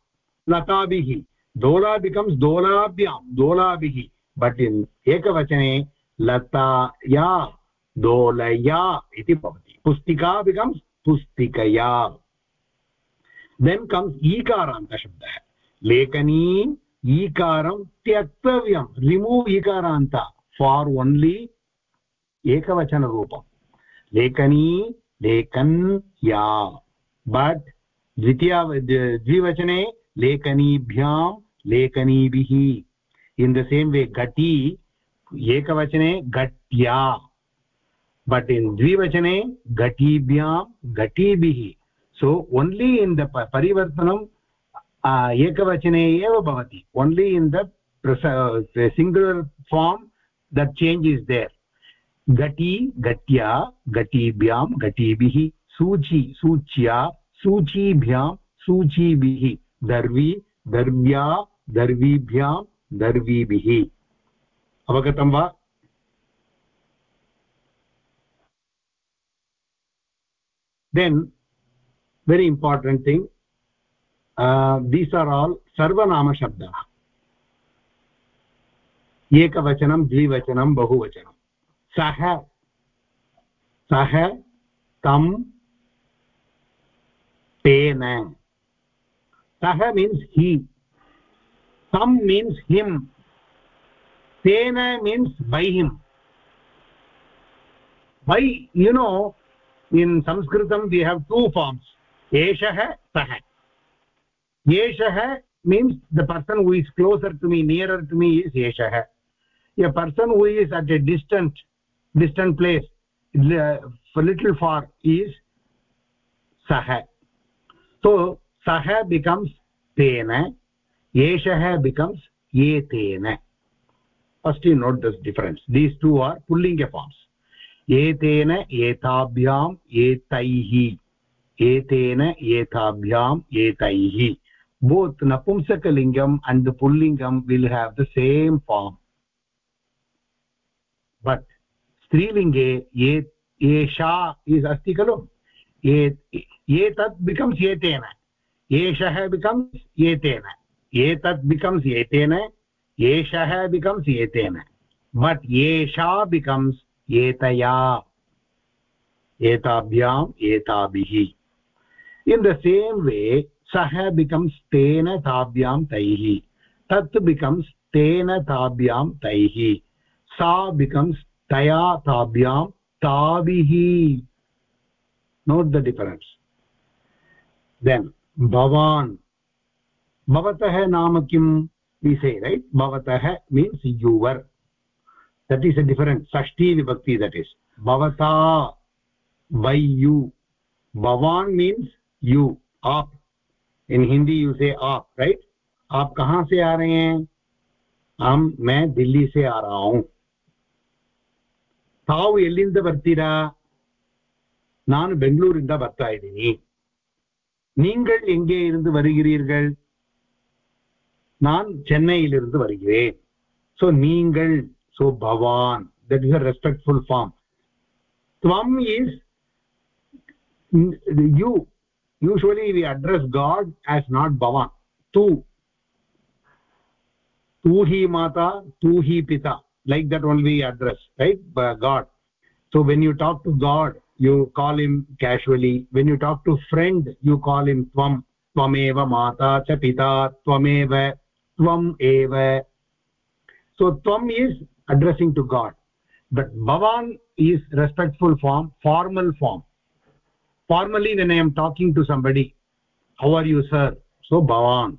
latabhihi dola becomes dolabhyam dolabhihi but in ekavachane lataya dolaya iti bhavati pustika becomes pustikaya then comes ikaranta shabdah lekani ईकारं त्यक्तव्यं। Remove ईकारान्त for only एकवचनरूपं लेखनी लेखन् या। But द्वितीया द्विवचने लेखनीभ्यां लेखनीभिः। इन् द सेम् वे घटी एकवचने घट्या। बट् इन् द्विवचने घटीभ्यां घटीभिः। सो ओन्लि इन् द परिवर्तनं एकवचने एव भवति। Only in the singular form that change is there घटी घट्या घटीभ्यां घटीभिः सूची सूच्या सूचीभ्यां सूचीभिः दर्वी दर्व्या दर्वीभ्यां दर्वीभिः अवगतं वा then, very important thing these are all सर्वनामशब्दाः। एकवचनं, द्विवचनं, बहुवचनं। सः सः तं तेन। सः मीन्स् हि तं मीन्स् हिम् तेन means by him by you know in संस्कृतं वि हेव् टु फार्म्स् एषः सः एषः means the person who is closer to me nearer to me is एषः a person who is at a distant distant place little far is सः so सः becomes तेन एषः becomes एतेन first you note this difference these two are pulling a forms एतेन एताभ्याम् एतैः एतेन एताभ्याम् एतैः both napumsakalingam and the pullingam will have the same form but strilinge ye esha is asti kalu ye etat becomes etena eshah becomes etena etat becomes etena eshah becomes etena but esha becomes etaya etabhyam etabhihi in the same way सः becomes तेन ताभ्यां तैः, तत् becomes तेन ताभ्यां तैः, सा becomes तया ताभ्यां ताभिः। नोट् द डिफरेन्स् देन् भवान्, भवतः नाम किं? विसे रैट् भवतः means your that is a difference षष्ठी विभक्ति दट् इस् भवता, वै यु. भवान् मीन्स् यु आप इन हिंदी यू से आप राइट आप कहाँ से आ रहे हैं हम मैं दिल्ली से आ रहा हूं ತಾವು ಎಲ್ಲಿಂದ ಬರ್ತೀರಾ ನಾನು ಬೆಂಗಳೂರಿಂದ ಬರ್ತಾ ಇದ್ದೀನಿ நீங்கள் எங்கே இருந்து வருகிறீர்கள் நான் சென்னையிலிருந்து வருகிறேன் so நீங்கள் so bhavan that is a respectful form tvam is you usually we address god as not bhavan. Tu. Tu hi mata tu hi pita. Like that only we address right? By god. So when you talk to god you call him casually. When you talk to friend you call him tvam. Tvameva mata cha pita tvameva tvam eva. So tvam is addressing to god. But bhavan is respectful form formal form formally when i am talking to somebody how are you sir so bhavan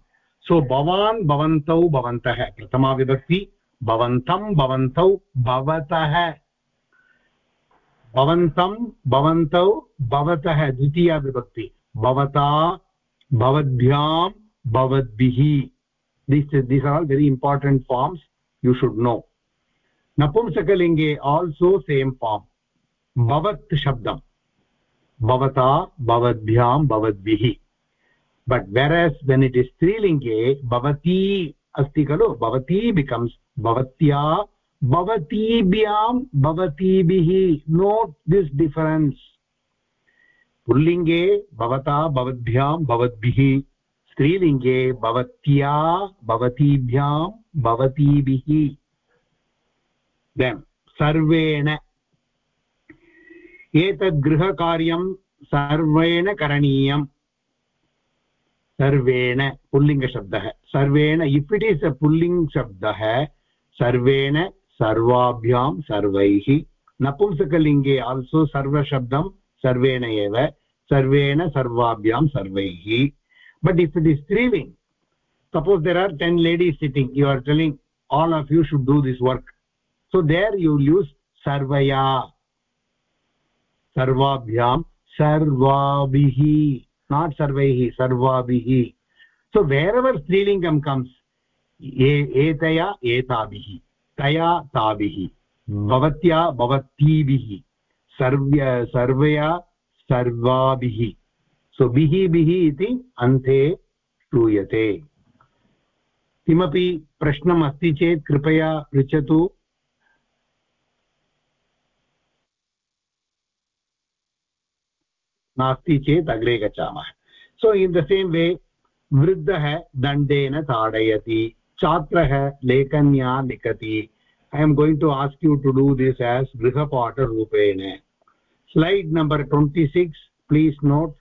so bhavan bhavantau bhavantah prathama vibhakti bhavantam bhavantau bhavatah भवन्तं भवन्तौ भवतः द्वितीया विभक्ति bhavata bhavadbhyam bhavadbihi these these are all very important forms you should know napumsakalinge also same form bhavat shabdam bhavata bhavadbhyam bhavadbihi but whereas when it is strilinge bhavati asti kalo bhavati becomes bhavatya bhavatibhyam bhavatibih note this difference पुल्लिङ्गे भवता भवद्भ्यां भवद्भिः स्त्रीलिङ्गे भवत्या भवतीभ्यां भवतीभिः then सर्वेण एतद् गृहकार्यं सर्वेण करणीयम्। सर्वेण पुल्लिङ्गशब्दः। सर्वेण इफ् इट् इस् अ पुल्लिङ्ग् शब्दः सर्वेण सर्वाभ्यां सर्वैः। नपुंसकलिङ्गे आल्सो सर्वशब्दं सर्वेण एव। सर्वेण सर्वाभ्यां सर्वैः। But if it is त्रीविङ्ग् suppose there are ten ladies sitting you are telling all of you should do this work so there you use सर्वया सर्वाभ्यां सर्वाभिः नाट् सर्वैः सर्वाभिः. सो वेर् एवर् स्त्रीलिङ्गं कम्स् एतया एताभिः तया ताभिः hmm. भवत्या भवतीभिः सर्व्य सर्वया सर्वाभिः. सो भिः भिः इति अन्ते श्रूयते. किमपि प्रश्नमस्ति चेत् कृपया पृच्छतु। नास्ति चेत् अग्रे गच्छामः। So in the same way वृद्धः दण्डेन ताडयति, छात्रः लेखन्या लिखति। I am going to ask you to do this as गृहपाठरूपेण। Slide number twenty six please note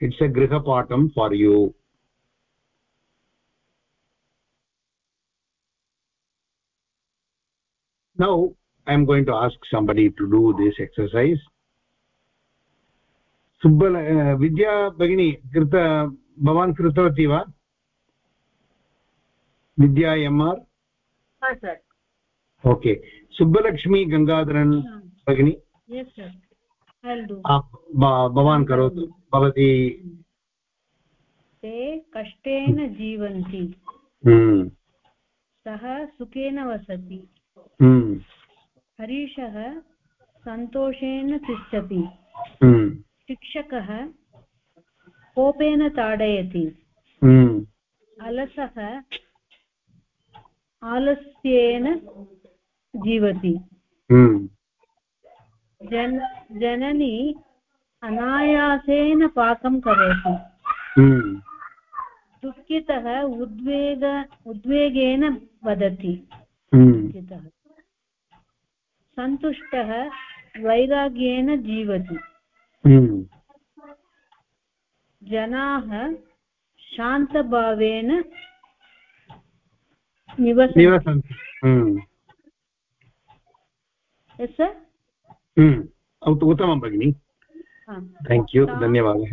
it's a गृहपाठं for you now I am going to ask somebody to do this exercise सुब्बल विद्या भगिनी कृत भवान् कृतवती वा? Vidya M R okay Subbalakshmi Gangadharan भगिनी? भवान् करोतु. भवती ते कष्टेन जीवन्ति। हम्म। सः सुखेन वसति। हम्म। हरीशः सन्तोषेण तिष्ठति। हम्म। शिक्षकः कोपेन ताडयति। अलसः आलस्येन जीवति। जन जननी अनायासेन पाकं करोति। दुःखितः उद्वेग उद्वेगेन वदति। दुःखितः। सन्तुष्टः वैराग्येन जीवति। जनाः शान्तभावेन निवसन्ति। उत्तमं भगिनि। थेङ्क् यू धन्यवादः।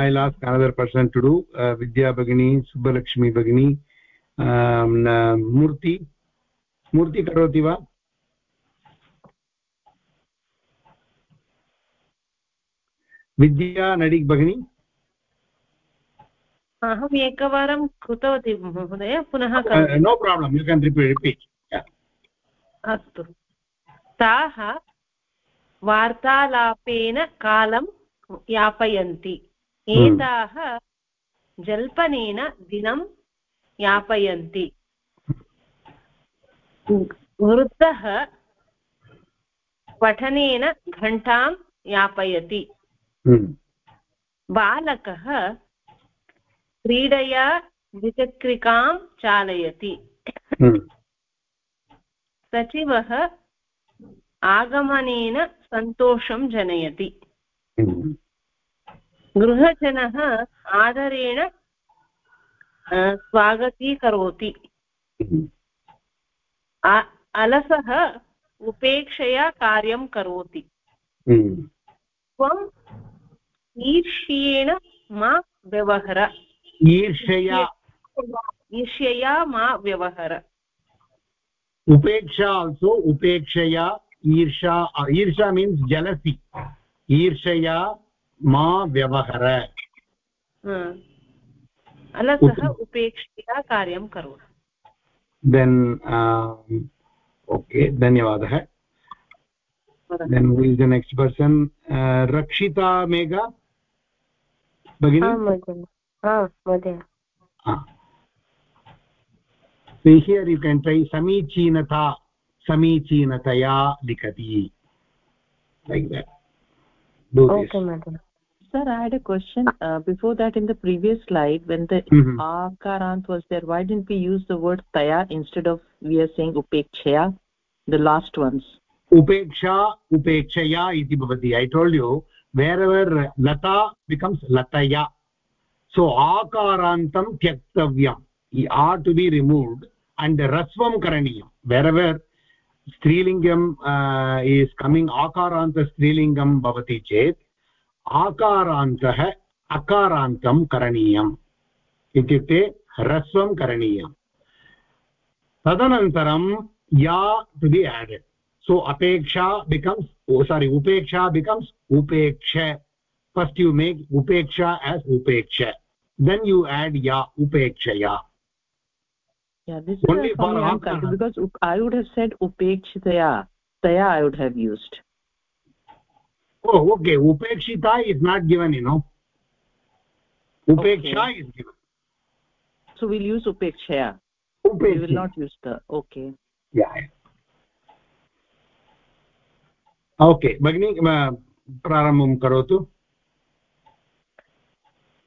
I last another person to do Vidya भगिनी सुब्बलक्ष्मी भगिनी मूर्ति मूर्ति करोति वा? विद्या नडिक् भगिनी। अहम् एकवारं कृतवती महोदय पुनः no problem you can repeat अस्तु। ताः वार्तालापेन कालं यापयन्ति। एताः जल्पनेन दिनं यापयन्ति। वृद्धः पठनेन घण्टां यापयति। बालकः क्रीडया द्विचक्रिकां चालयति। सचिवः आगमनेन सन्तोषं जनयति। गृहजनः आदरेण स्वागतीकरोति। अलसः उपेक्षया कार्यं करोति। त्वं ईर्ष्येण मा व्यवहर। ईर्ष्यया। ईर्ष्यया मा व्यवहर। उपेक्षा आल्सो उपेक्षया ईर्षा ईर्षा मीन्स् जलसि ईर्षया मा व्यवहर। अलसः उपेक्षया कार्यं करोतु। देन् ओके um, धन्यवादः। Next person uh, Rakshita Megha. Ah ah ah so here you can try samichinata samichinataya likati like that do okay this madam sir i had a question uh, before that in the previous slide when the mm -hmm. akarant was there why didn't we use the word taya instead of we are saying upekshaya the last ones upeksha upekshaya iti bhavati i told you wherever lata becomes lataya so akarantam tyaktavyam are to be removed and rasvam karaniyam wherever स्त्रीलिङ्गं is coming आकारान्त स्त्रीलिङ्गं भवति चेत् आकारान्तः अकारान्तं करणीयम् इत्युक्ते ह्रस्वं करणीयम् तदनन्तरं या to be added so apeksha becomes oh sorry upeksha becomes upeksha. First you make upeksha as upeksha. Then you add ya upekshaya yeah this is only for me because i would have said upekshitaya. Taya i would have used. Oh okay. Upekshita is not given you know. Upeksha okay. is given. So we'll use upekshaya. Upekshaya we will not use the okay. Yeah, okay भगिनी प्रारम्भं करोतु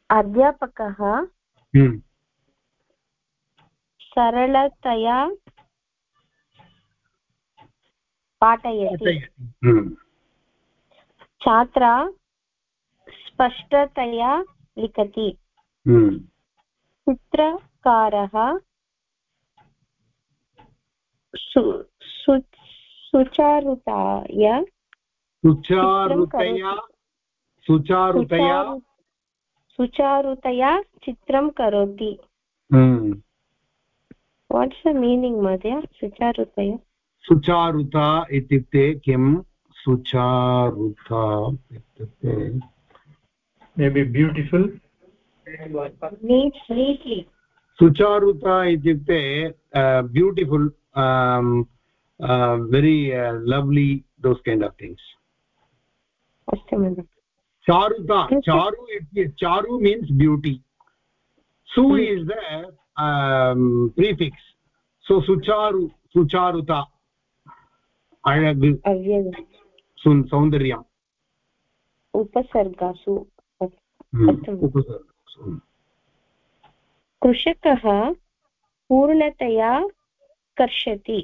अध्यापकः सरलतया पाठयति छात्रा स्पष्टतया लिखति चित्रकारः सुचारुताय सुचारुतया सुचारुतया। सुचारुतया चित्रं करोति। वाट्स् द मीनिङ्ग् महोदय? सुचारुतया। सुचारुता इत्युक्ते किं? सुचारुता इत्युक्ते। मे बि ब्यूटिफुल् सुचारुता इत्युक्ते beautiful very lovely those kind सत्यमेव चारुता चारु चारु मीन्स् ब्यूटि सु इस् द प्रीफिक्स् सो सुचारु सुचारुता सौन्दर्यम् उपसर्गासु कृषकः पूर्णतया कर्षति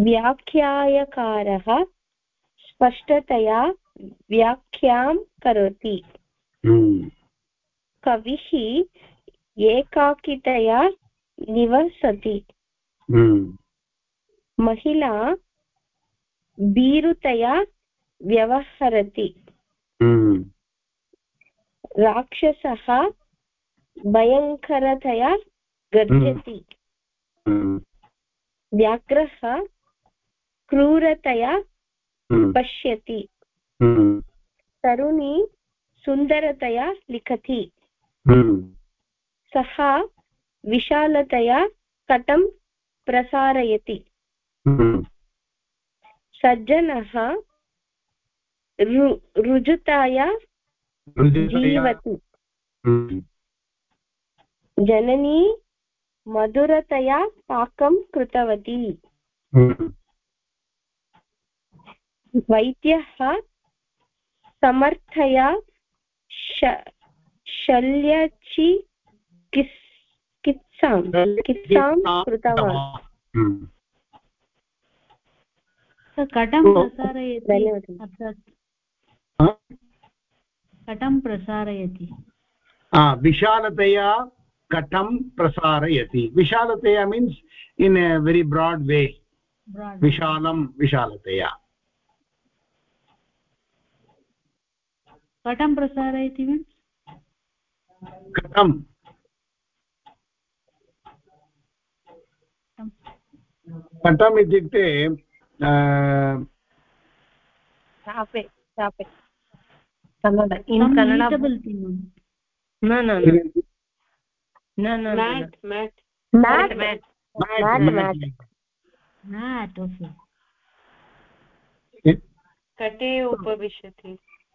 व्याख्यायकारः स्पष्टतया व्याख्यां करोति। कविः एकाकितया निवसति। महिला भीरुतया व्यवहरति। राक्षसः भयङ्करतया गर्जति। व्याघ्रः क्रूरतया पश्यति। तरुणी सुन्दरतया लिखति। सः विशालतया कटं प्रसारयति। सज्जनः ऋजुताया जीवति। जननी मधुरतया पाकं कृतवती। वैद्यः समर्थया शल्यचिकित्सां चिकित्सां कृतवान्। कटं प्रसारयति? कटं प्रसारयति? विशालतया कटं प्रसारयति। विशालतया means in a very broad way विशालं विशालतया। कटं प्रसारयति मीन्स् कटं कटम् इत्युक्ते चापे चापे कन्नड इन् कन्नड। न न न। न mat mat mat mat mat mat mat okay कटे उपविशति।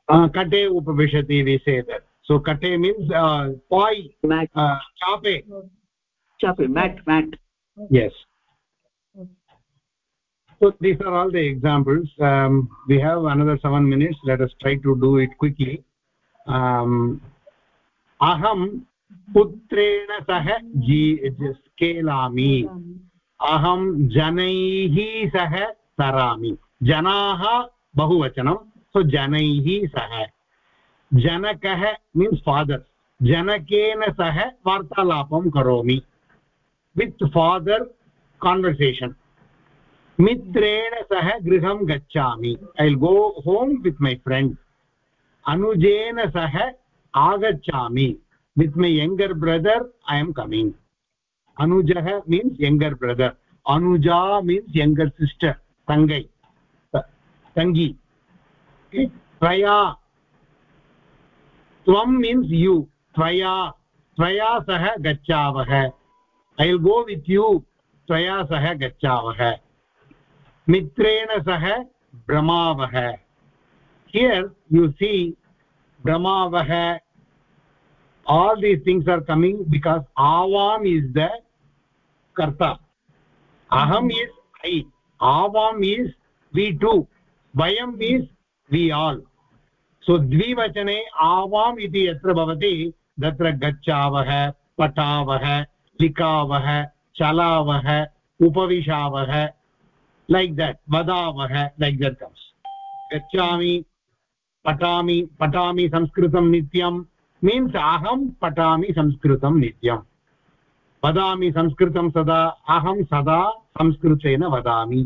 कटे उपविशति say that so kate means uh, poi mat uh, chape mat mat yes so these are all the examples um, we have another 7 minutes let us try to do it quickly um, aham पुत्रेण सह जी स्केलामि अहं जनैः सह सरामि जनाः तो जन सह। जनक means father जनक सह वार्तालापं कौमी वित् फादर् कान्वर्सेशन् मित्रेण सह गृह गच्छा I will go home with my friend अनुजेन सह आगच्छामि। With my younger brother I am coming Anuj means younger brother अनुजा मीन्स् यङ्गर् सिस्टर् तङ्गै। तङ्गी। Tvaya tvam means you tvaya tvaya sah gachavah i will go with you tvaya sah gachavah mitrena sah bramavah here you see bramavah all these things are coming because avam is the karta aham is i avam is we two vayam is we all so द्विवचने आवाम् इति यत्र भवति तत्र गच्छावः पठावः लिखावः चलावः उपविशावः लैक् दट् वदावः लैक् दट् कम्स् गच्छामि पठामि पठामि संस्कृतं नित्यं मीन्स् अहं पठामि संस्कृतं नित्यं वदामि संस्कृतं सदा अहं सदा संस्कृतेन वदामि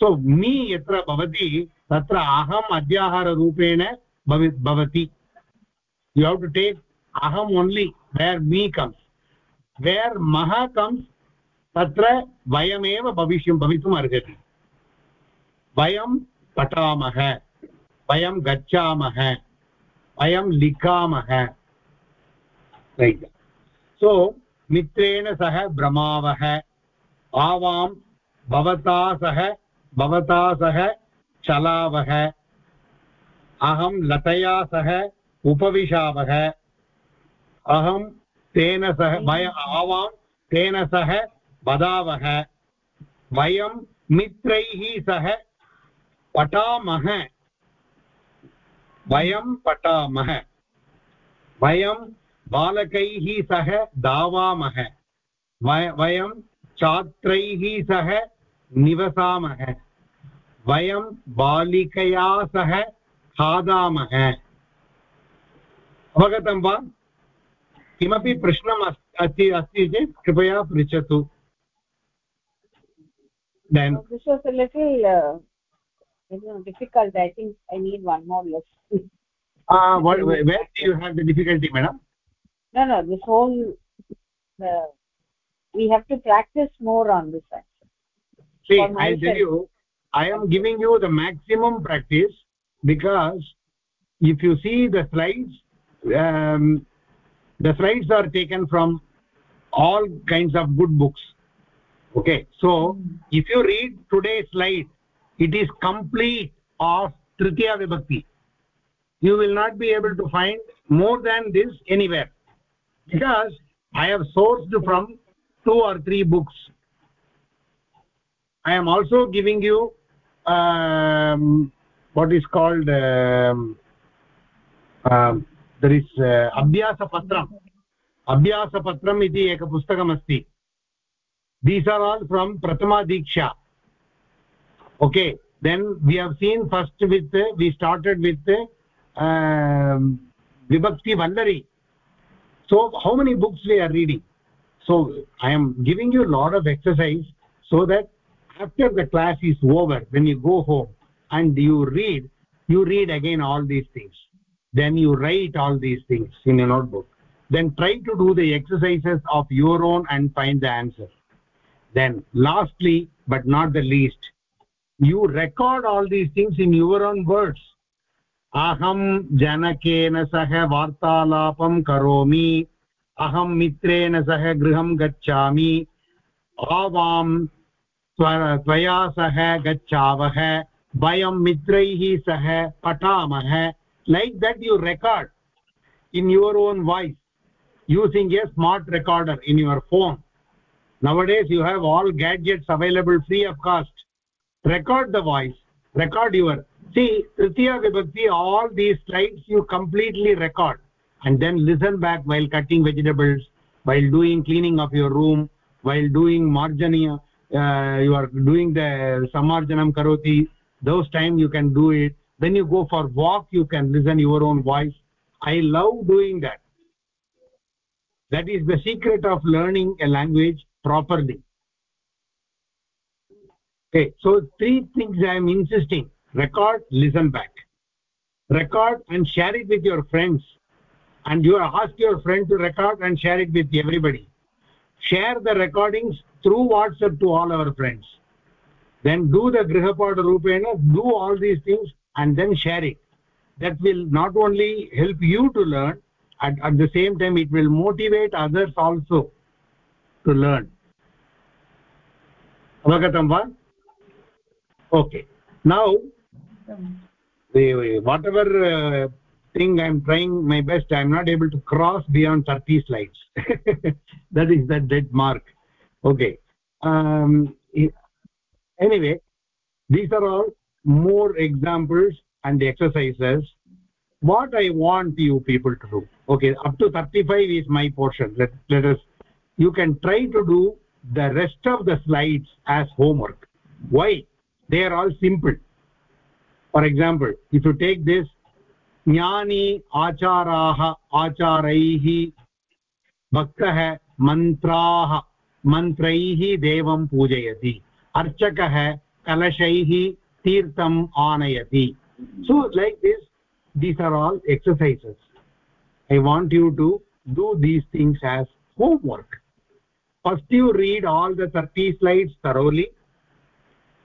सो मी यत्र भवति तत्र अहम् अध्याहाररूपेण भवि, भवति। यु हव् टु टेक् अहम् only where me comes where मः comes तत्र वयमेव भविष्यं, भवितुम् अर्हति। वयं पठामः, वयं गच्छामः, वयं लिखामः। That मित्रेण सह भ्रमावः आवां भवता सह भवता सह चलावः। अहं लतया सह उपविशावः। अहं तेन सह वय आवां तेन सह वदावः। वयं मित्रैः सह पठामः। वयं पठामः। वयं बालकैः सह धावामः वयं छात्रैः सह निवसामः। वयं बालिकया सह खादामः अवगतं वा किमपि प्रश्नम् अस्ति अस्ति चेत् कृपया पृच्छतु then this was a little uh, you know difficult i think i need one more lesson uh what, where do you have the difficulty madam no no this whole uh, we have to practice more on this actually see i'll tell you i am giving you the maximum practice because if you see the slides um, the slides are taken from all kinds of good books. Okay so if you read today's slide it is complete of tritiya vibhakti. You will not be able to find more than this anywhere because i have sourced from two or three books. I am also giving you um, what is called um, uh, there is uh, abhyasa patram. Abhyasa patram iti eka pustakam asti these are all from prathama diksha. Okay then we have seen first with we started with uh, vibhakti vallari. So how many books we are reading? So i am giving you a lot of exercise so that after the class is over when you go home and you read you read again all these things then you write all these things in a notebook then try to do the exercises of your own and find the answer then lastly but not the least you record all these things in your own words अहं जनकेन सह वार्तालापं करोमि अहं मित्रेण सह गृहं गच्छामि आवां त्वया सह गच्छावः, वयं मित्रैः सह पठामः। Like that you record in your own voice using a smart recorder in your phone nowadays you have all gadgets available free of cost record the voice record your see तृतीया विभक्ति all these slides you completely record and then listen back while cutting vegetables, while doing cleaning of your room, while doing marjaniya Uh, you are doing the samarjanam karoti those time you can do it. When you go for walk you can listen your own voice. I love doing that. That is the secret of learning a language properly. Okay so three things i am insisting. Record listen back. Record and share it with your friends. And you ask your friend to record and share it with everybody. Share the recordings through whatsapp to all our friends. Then do the grihapada rupena do all these things and then share it. That will not only help you to learn at, at the same time it will motivate others also to learn. Avagatam va? Okay. Now the, whatever uh, thing i'm trying my best i'm not able to cross beyond 30 slides. That is the dead mark okay um anyway these are all more examples and exercises what i want you people to do okay up to 35 is my portion let, let us you can try to do the rest of the slides as homework why they are all simple for example if you take this ज्ञानी आचाराः आचारैः भक्तः मन्त्राः मन्त्रैः देवं पूजयति। अर्चकः कलशैः तीर्थम् आनयति। So like this these are all exercises I want you to do these things as homework first you read all the thirty slides thoroughly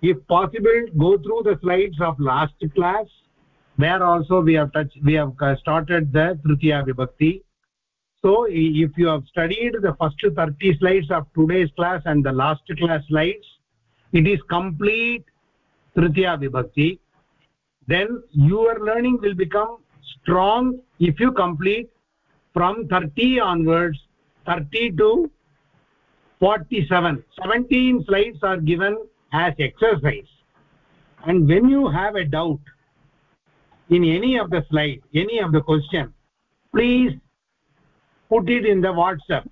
if possible go through the slides of last class where also we have touch we have started the तृतीया विभक्ति so if you have studied the first 30 slides of today's class and the last class slides it is complete tritiya vibhakti. Then your learning will become strong if you complete from 30 onwards 30 to 47 17 slides are given as exercise. And when you have a doubt in any of the slide any of the question please put it in the whatsapp.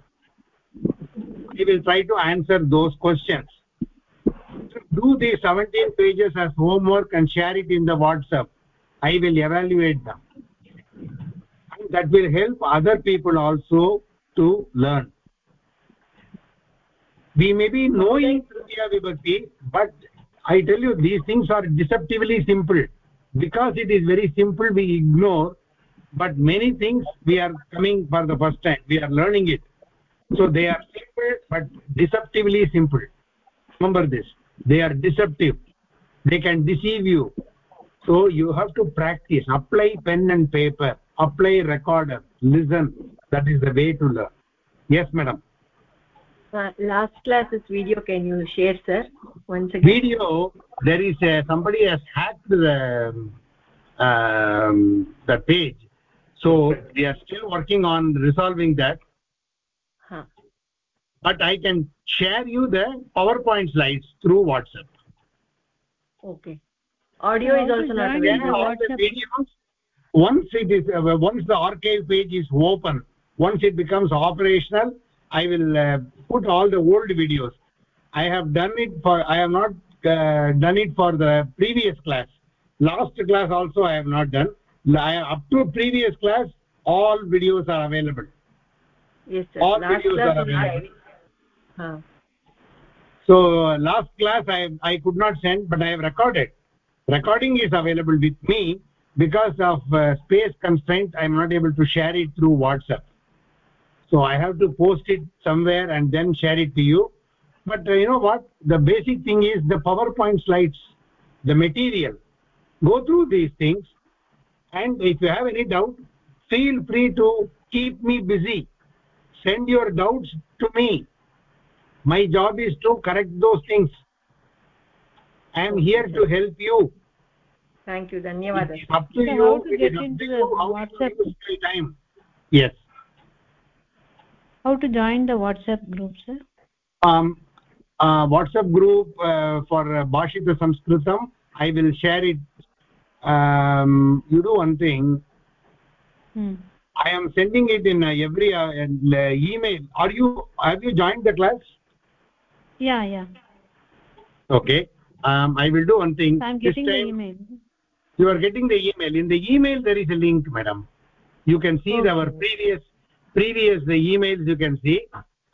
We will try to answer those questions. Do the 17 pages as homework and share it in the whatsapp. I will evaluate them. And that will help other people also to learn. We may be knowing vibhakti but i tell you these things are deceptively simple. Because it is very simple we ignore but many things we are coming for the first time. We are learning it. So they are simple but deceptively simple. Remember this. They are deceptive. They can deceive you. So you have to practice. Apply pen and paper. Apply recorder. Listen. That is the way to learn. Yes madam. Uh, last class's video can you share sir? Once again. Video there is a, somebody has hacked the um, the page so we are still working on resolving that. Huh. but i can share you the powerpoint slides through whatsapp. Okay. Audio is also not available. videos, once it is uh, once the archive page is open once it becomes operational i will uh, put all the old videos. I have done it for i have not uh, done it for the previous class. Last class also i have not done. I, up to previous class all videos are available. Yes sir. all last videos class are available. Huh. so last class i i could not send but i have recorded. Recording is available with me. Because of uh, space constraint i am not able to share it through whatsapp. So i have to post it somewhere and then share it to you. But uh, you know what? The basic thing is the powerpoint slides the material. Go through these things and if you have any doubt feel free to keep me busy. Send your doubts to me. My job is to correct those things. I am here to help you. Thank you. Dhanyawad it's up to you. how to get into the WhatsApp? time. Yes. How to join the whatsapp group sir? Um uh, whatsapp group uh, for uh, bhashita sanskritam. I will share it um you do one thing. Hmm. i am sending it in uh, every uh, uh, email. Are you have you joined the class? Yeah yeah. Okay. Um i will do one thing. I'm getting the email. you are getting the email. In the email there is a link madam. You can see Okay. our previous previous the emails you can see.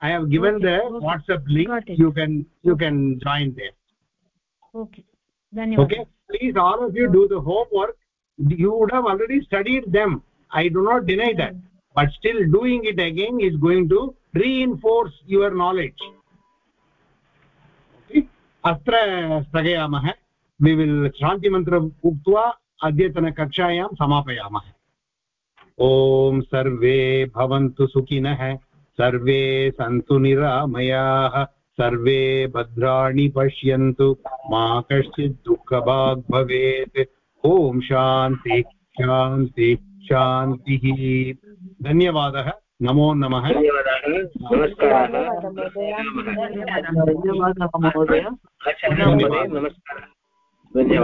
I have given Okay, the okay. whatsapp link. You can you can join there. Okay dhanyawad okay please all of you do the homework you would have already studied them i do not deny that but still doing it again is going to reinforce your knowledge okay अत्र स्थगयामः we will शान्तिमन्त्रम् उक्त्वा अद्यतनकक्षायां समापयामः ॐ सर्वे भवन्तु सुखिनः सर्वे सन्तु निरामयाः सर्वे भद्राणि पश्यन्तु मा कश्चित् दुःखभाग् भवेत्। ॐ शान्ति शान्ति शान्तिः। धन्यवादः। नमो नमः। धन्यवादाः। नमस्काराः।